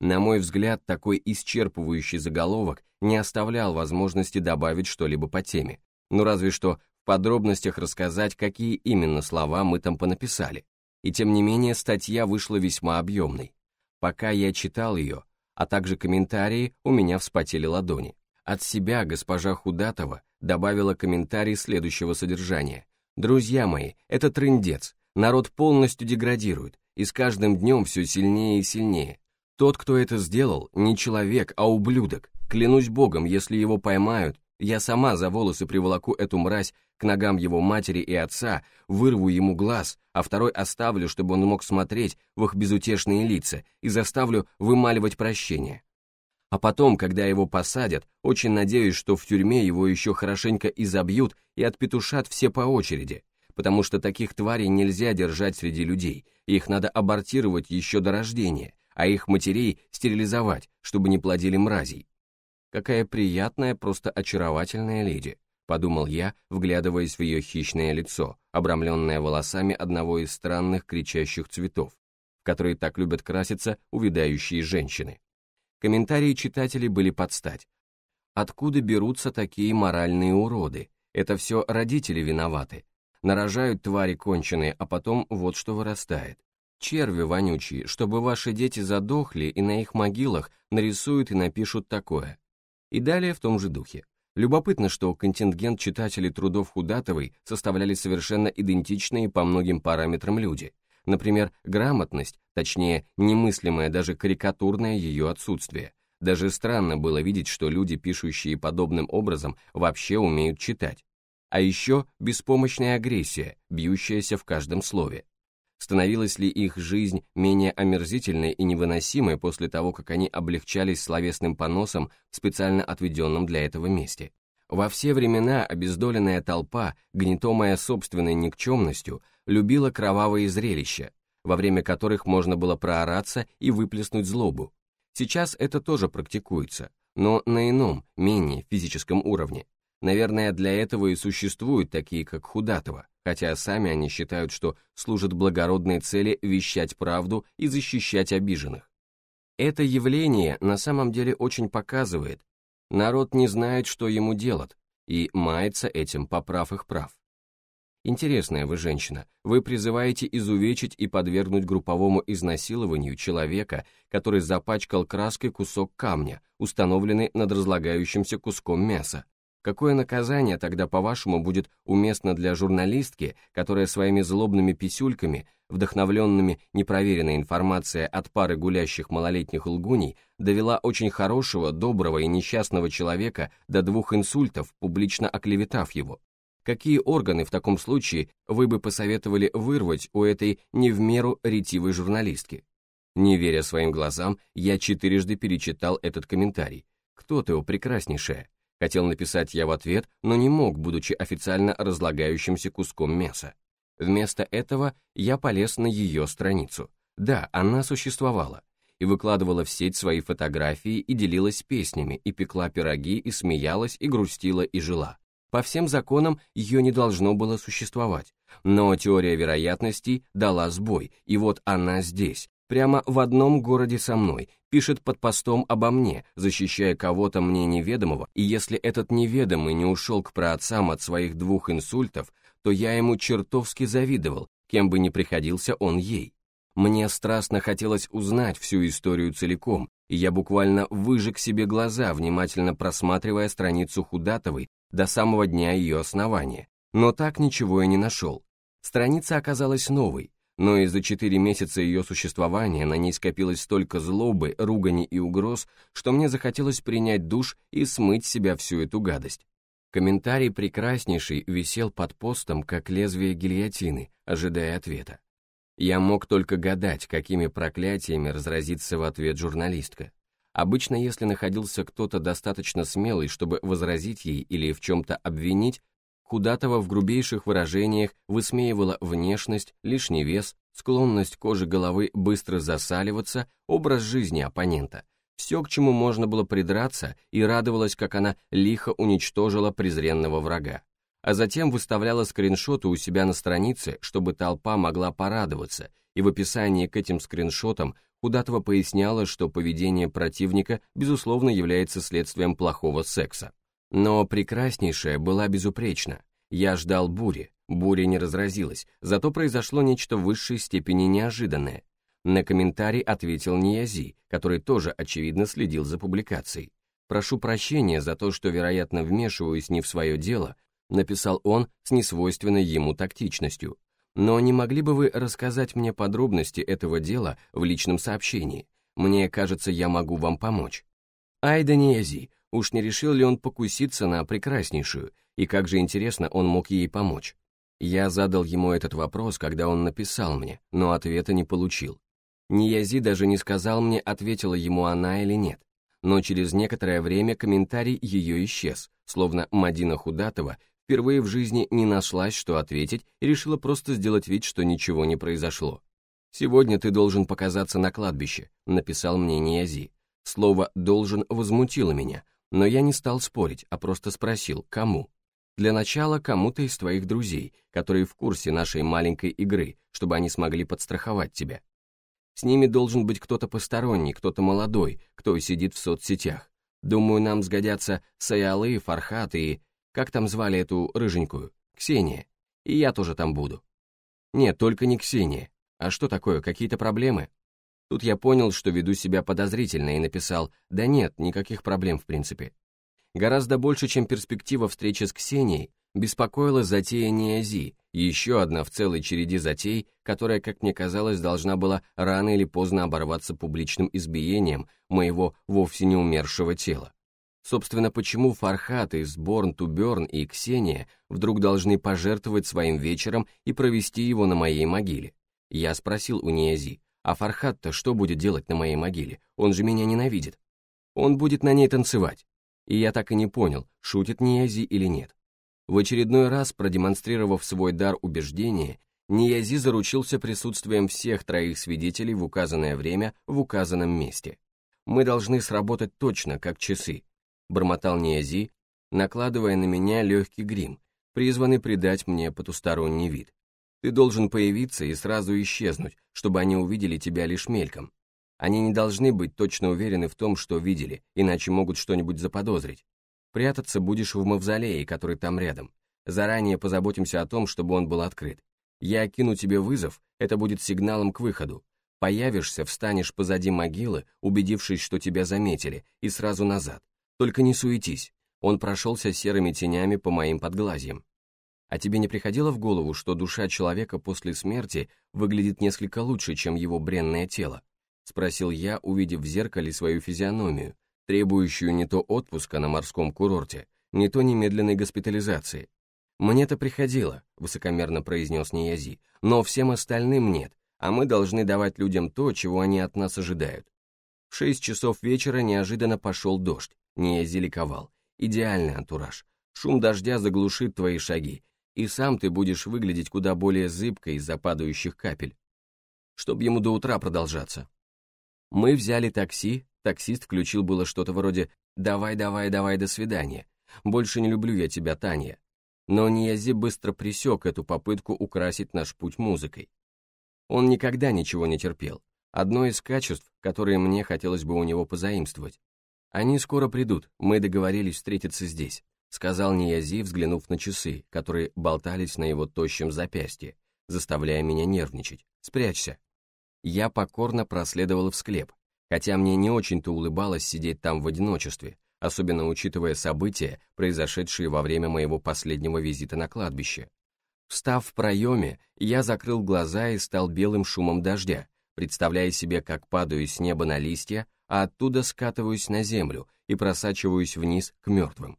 На мой взгляд, такой исчерпывающий заголовок не оставлял возможности добавить что-либо по теме, ну разве что в подробностях рассказать, какие именно слова мы там понаписали. И тем не менее статья вышла весьма объемной. Пока я читал ее, а также комментарии, у меня вспотели ладони. От себя госпожа Худатова добавила комментарий следующего содержания. «Друзья мои, это трындец. Народ полностью деградирует, и с каждым днем все сильнее и сильнее. Тот, кто это сделал, не человек, а ублюдок. Клянусь богом, если его поймают, я сама за волосы приволоку эту мразь к ногам его матери и отца, вырву ему глаз, а второй оставлю, чтобы он мог смотреть в их безутешные лица и заставлю вымаливать прощение. А потом, когда его посадят, очень надеюсь, что в тюрьме его еще хорошенько изобьют и отпетушат все по очереди, потому что таких тварей нельзя держать среди людей, их надо абортировать еще до рождения, а их матерей стерилизовать, чтобы не плодили мразей. Какая приятная, просто очаровательная леди, подумал я, вглядываясь в ее хищное лицо, обрамленное волосами одного из странных кричащих цветов, которые так любят краситься увядающие женщины. Комментарии читателей были под стать. Откуда берутся такие моральные уроды? Это все родители виноваты. Нарожают твари конченые, а потом вот что вырастает. Черви вонючие, чтобы ваши дети задохли и на их могилах нарисуют и напишут такое. И далее в том же духе. Любопытно, что контингент читателей трудов Худатовой составляли совершенно идентичные по многим параметрам люди. Например, грамотность, точнее, немыслимое даже карикатурное ее отсутствие. Даже странно было видеть, что люди, пишущие подобным образом, вообще умеют читать. А еще беспомощная агрессия, бьющаяся в каждом слове. Становилась ли их жизнь менее омерзительной и невыносимой после того, как они облегчались словесным поносом в специально отведенном для этого месте? Во все времена обездоленная толпа, гнетомая собственной никчемностью, любила кровавые зрелища, во время которых можно было проораться и выплеснуть злобу. Сейчас это тоже практикуется, но на ином, менее физическом уровне. Наверное, для этого и существуют такие, как Худатова, хотя сами они считают, что служат благородной цели вещать правду и защищать обиженных. Это явление на самом деле очень показывает, народ не знает, что ему делать, и мается этим, поправ их прав. Интересная вы женщина, вы призываете изувечить и подвергнуть групповому изнасилованию человека, который запачкал краской кусок камня, установленный над разлагающимся куском мяса. Какое наказание тогда, по-вашему, будет уместно для журналистки, которая своими злобными писюльками, вдохновленными непроверенной информацией от пары гулящих малолетних лгуней, довела очень хорошего, доброго и несчастного человека до двух инсультов, публично оклеветав его? Какие органы в таком случае вы бы посоветовали вырвать у этой не в меру ретивой журналистки? Не веря своим глазам, я четырежды перечитал этот комментарий. «Кто ты, о прекраснейшая?» Хотел написать я в ответ, но не мог, будучи официально разлагающимся куском мяса. Вместо этого я полез на ее страницу. Да, она существовала. И выкладывала в сеть свои фотографии, и делилась песнями, и пекла пироги, и смеялась, и грустила, и жила. По всем законам ее не должно было существовать. Но теория вероятностей дала сбой, и вот она здесь, прямо в одном городе со мной, пишет под постом обо мне, защищая кого-то мне неведомого, и если этот неведомый не ушел к праотцам от своих двух инсультов, то я ему чертовски завидовал, кем бы ни приходился он ей. Мне страстно хотелось узнать всю историю целиком, и я буквально выжег себе глаза, внимательно просматривая страницу Худатовой до самого дня ее основания, но так ничего и не нашел. Страница оказалась новой, но и за четыре месяца ее существования на ней скопилось столько злобы, ругани и угроз, что мне захотелось принять душ и смыть себя всю эту гадость. Комментарий прекраснейший висел под постом, как лезвие гильотины, ожидая ответа. Я мог только гадать, какими проклятиями разразится в ответ журналистка. Обычно, если находился кто-то достаточно смелый, чтобы возразить ей или в чем-то обвинить, Худатова в грубейших выражениях высмеивала внешность, лишний вес, склонность кожи головы быстро засаливаться, образ жизни оппонента. Все, к чему можно было придраться, и радовалась, как она лихо уничтожила презренного врага. А затем выставляла скриншоты у себя на странице, чтобы толпа могла порадоваться, и в описании к этим скриншотам Худатова поясняла, что поведение противника, безусловно, является следствием плохого секса. Но прекраснейшая была безупречна. Я ждал бури, буря не разразилась, зато произошло нечто в высшей степени неожиданное. На комментарий ответил Ниязи, который тоже, очевидно, следил за публикацией. «Прошу прощения за то, что, вероятно, вмешиваюсь не в свое дело», написал он с несвойственной ему тактичностью. «Но не могли бы вы рассказать мне подробности этого дела в личном сообщении? Мне кажется, я могу вам помочь». «Айда Ниязи, Уж не решил ли он покуситься на прекраснейшую, и как же интересно он мог ей помочь? Я задал ему этот вопрос, когда он написал мне, но ответа не получил. Ниязи даже не сказал мне, ответила ему она или нет. Но через некоторое время комментарий ее исчез, словно Мадина Худатова впервые в жизни не нашлась, что ответить, и решила просто сделать вид, что ничего не произошло. «Сегодня ты должен показаться на кладбище», — написал мне Ниязи. Слово «должен» возмутило меня, но я не стал спорить, а просто спросил, кому. Для начала кому-то из твоих друзей, которые в курсе нашей маленькой игры, чтобы они смогли подстраховать тебя. С ними должен быть кто-то посторонний, кто-то молодой, кто сидит в соцсетях. Думаю, нам сгодятся Саялы, Фархат и... Как там звали эту рыженькую? Ксения. И я тоже там буду. Нет, только не Ксения. А что такое, какие-то проблемы? Тут я понял, что веду себя подозрительно и написал «Да нет, никаких проблем в принципе». Гораздо больше, чем перспектива встречи с Ксенией, беспокоила затея Ниази, еще одна в целой череде затей, которая, как мне казалось, должна была рано или поздно оборваться публичным избиением моего вовсе не умершего тела. Собственно, почему Фархат из Born to и Ксения вдруг должны пожертвовать своим вечером и провести его на моей могиле? Я спросил у Ниази, а Фархат-то что будет делать на моей могиле? Он же меня ненавидит. Он будет на ней танцевать. И я так и не понял, шутит Ниази или нет. В очередной раз, продемонстрировав свой дар убеждения, Ниязи заручился присутствием всех троих свидетелей в указанное время в указанном месте. «Мы должны сработать точно, как часы», — бормотал Ниязи, накладывая на меня легкий грим, призванный придать мне потусторонний вид. «Ты должен появиться и сразу исчезнуть, чтобы они увидели тебя лишь мельком. Они не должны быть точно уверены в том, что видели, иначе могут что-нибудь заподозрить. Прятаться будешь в мавзолее, который там рядом. Заранее позаботимся о том, чтобы он был открыт. Я кину тебе вызов, это будет сигналом к выходу. Появишься, встанешь позади могилы, убедившись, что тебя заметили, и сразу назад. Только не суетись. Он прошелся серыми тенями по моим подглазьям. А тебе не приходило в голову, что душа человека после смерти выглядит несколько лучше, чем его бренное тело? Спросил я, увидев в зеркале свою физиономию, требующую не то отпуска на морском курорте, не то немедленной госпитализации. «Мне-то приходило», — высокомерно произнес Ниязи, «но всем остальным нет, а мы должны давать людям то, чего они от нас ожидают». В шесть часов вечера неожиданно пошел дождь, Ниязи ликовал. Идеальный антураж. Шум дождя заглушит твои шаги, и сам ты будешь выглядеть куда более зыбко из-за падающих капель. Чтоб ему до утра продолжаться. Мы взяли такси, Таксист включил было что-то вроде «давай, давай, давай, до свидания». «Больше не люблю я тебя, Таня». Но Ниязи быстро пресек эту попытку украсить наш путь музыкой. Он никогда ничего не терпел. Одно из качеств, которые мне хотелось бы у него позаимствовать. «Они скоро придут, мы договорились встретиться здесь», сказал Ниязи, взглянув на часы, которые болтались на его тощем запястье, заставляя меня нервничать. «Спрячься». Я покорно проследовал в склеп, хотя мне не очень-то улыбалось сидеть там в одиночестве, особенно учитывая события, произошедшие во время моего последнего визита на кладбище. Встав в проеме, я закрыл глаза и стал белым шумом дождя, представляя себе, как падаю с неба на листья, а оттуда скатываюсь на землю и просачиваюсь вниз к мертвым.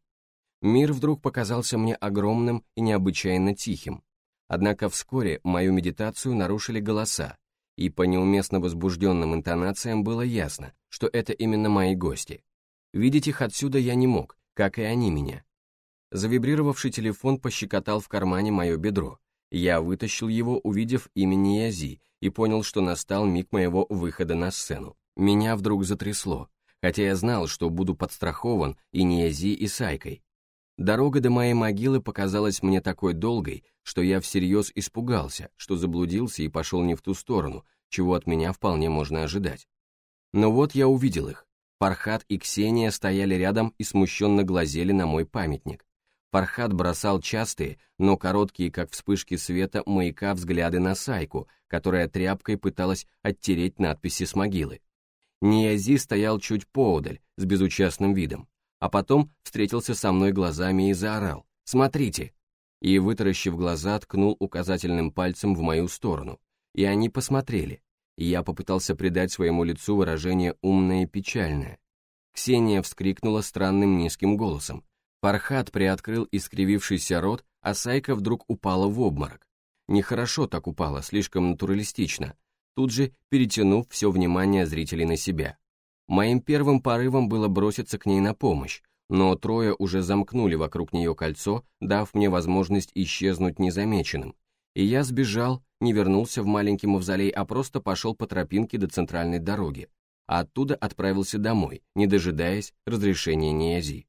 Мир вдруг показался мне огромным и необычайно тихим. Однако вскоре мою медитацию нарушили голоса, и по неуместно возбужденным интонациям было ясно, что это именно мои гости. Видеть их отсюда я не мог, как и они меня. Завибрировавший телефон пощекотал в кармане мое бедро. Я вытащил его, увидев имя Ниязи, и понял, что настал миг моего выхода на сцену. Меня вдруг затрясло, хотя я знал, что буду подстрахован и Ниязи, и Сайкой. Дорога до моей могилы показалась мне такой долгой, что я всерьез испугался, что заблудился и пошел не в ту сторону, чего от меня вполне можно ожидать. Но вот я увидел их. Фархат и Ксения стояли рядом и смущенно глазели на мой памятник. Фархат бросал частые, но короткие, как вспышки света, маяка взгляды на Сайку, которая тряпкой пыталась оттереть надписи с могилы. Ниязи стоял чуть поодаль, с безучастным видом а потом встретился со мной глазами и заорал «Смотрите!» и, вытаращив глаза, ткнул указательным пальцем в мою сторону. И они посмотрели, и я попытался придать своему лицу выражение умное и печальное. Ксения вскрикнула странным низким голосом. Пархат приоткрыл искривившийся рот, а Сайка вдруг упала в обморок. Нехорошо так упала, слишком натуралистично, тут же перетянув все внимание зрителей на себя. Моим первым порывом было броситься к ней на помощь, но трое уже замкнули вокруг нее кольцо, дав мне возможность исчезнуть незамеченным. И я сбежал, не вернулся в маленький мавзолей, а просто пошел по тропинке до центральной дороги, оттуда отправился домой, не дожидаясь разрешения Ниязи.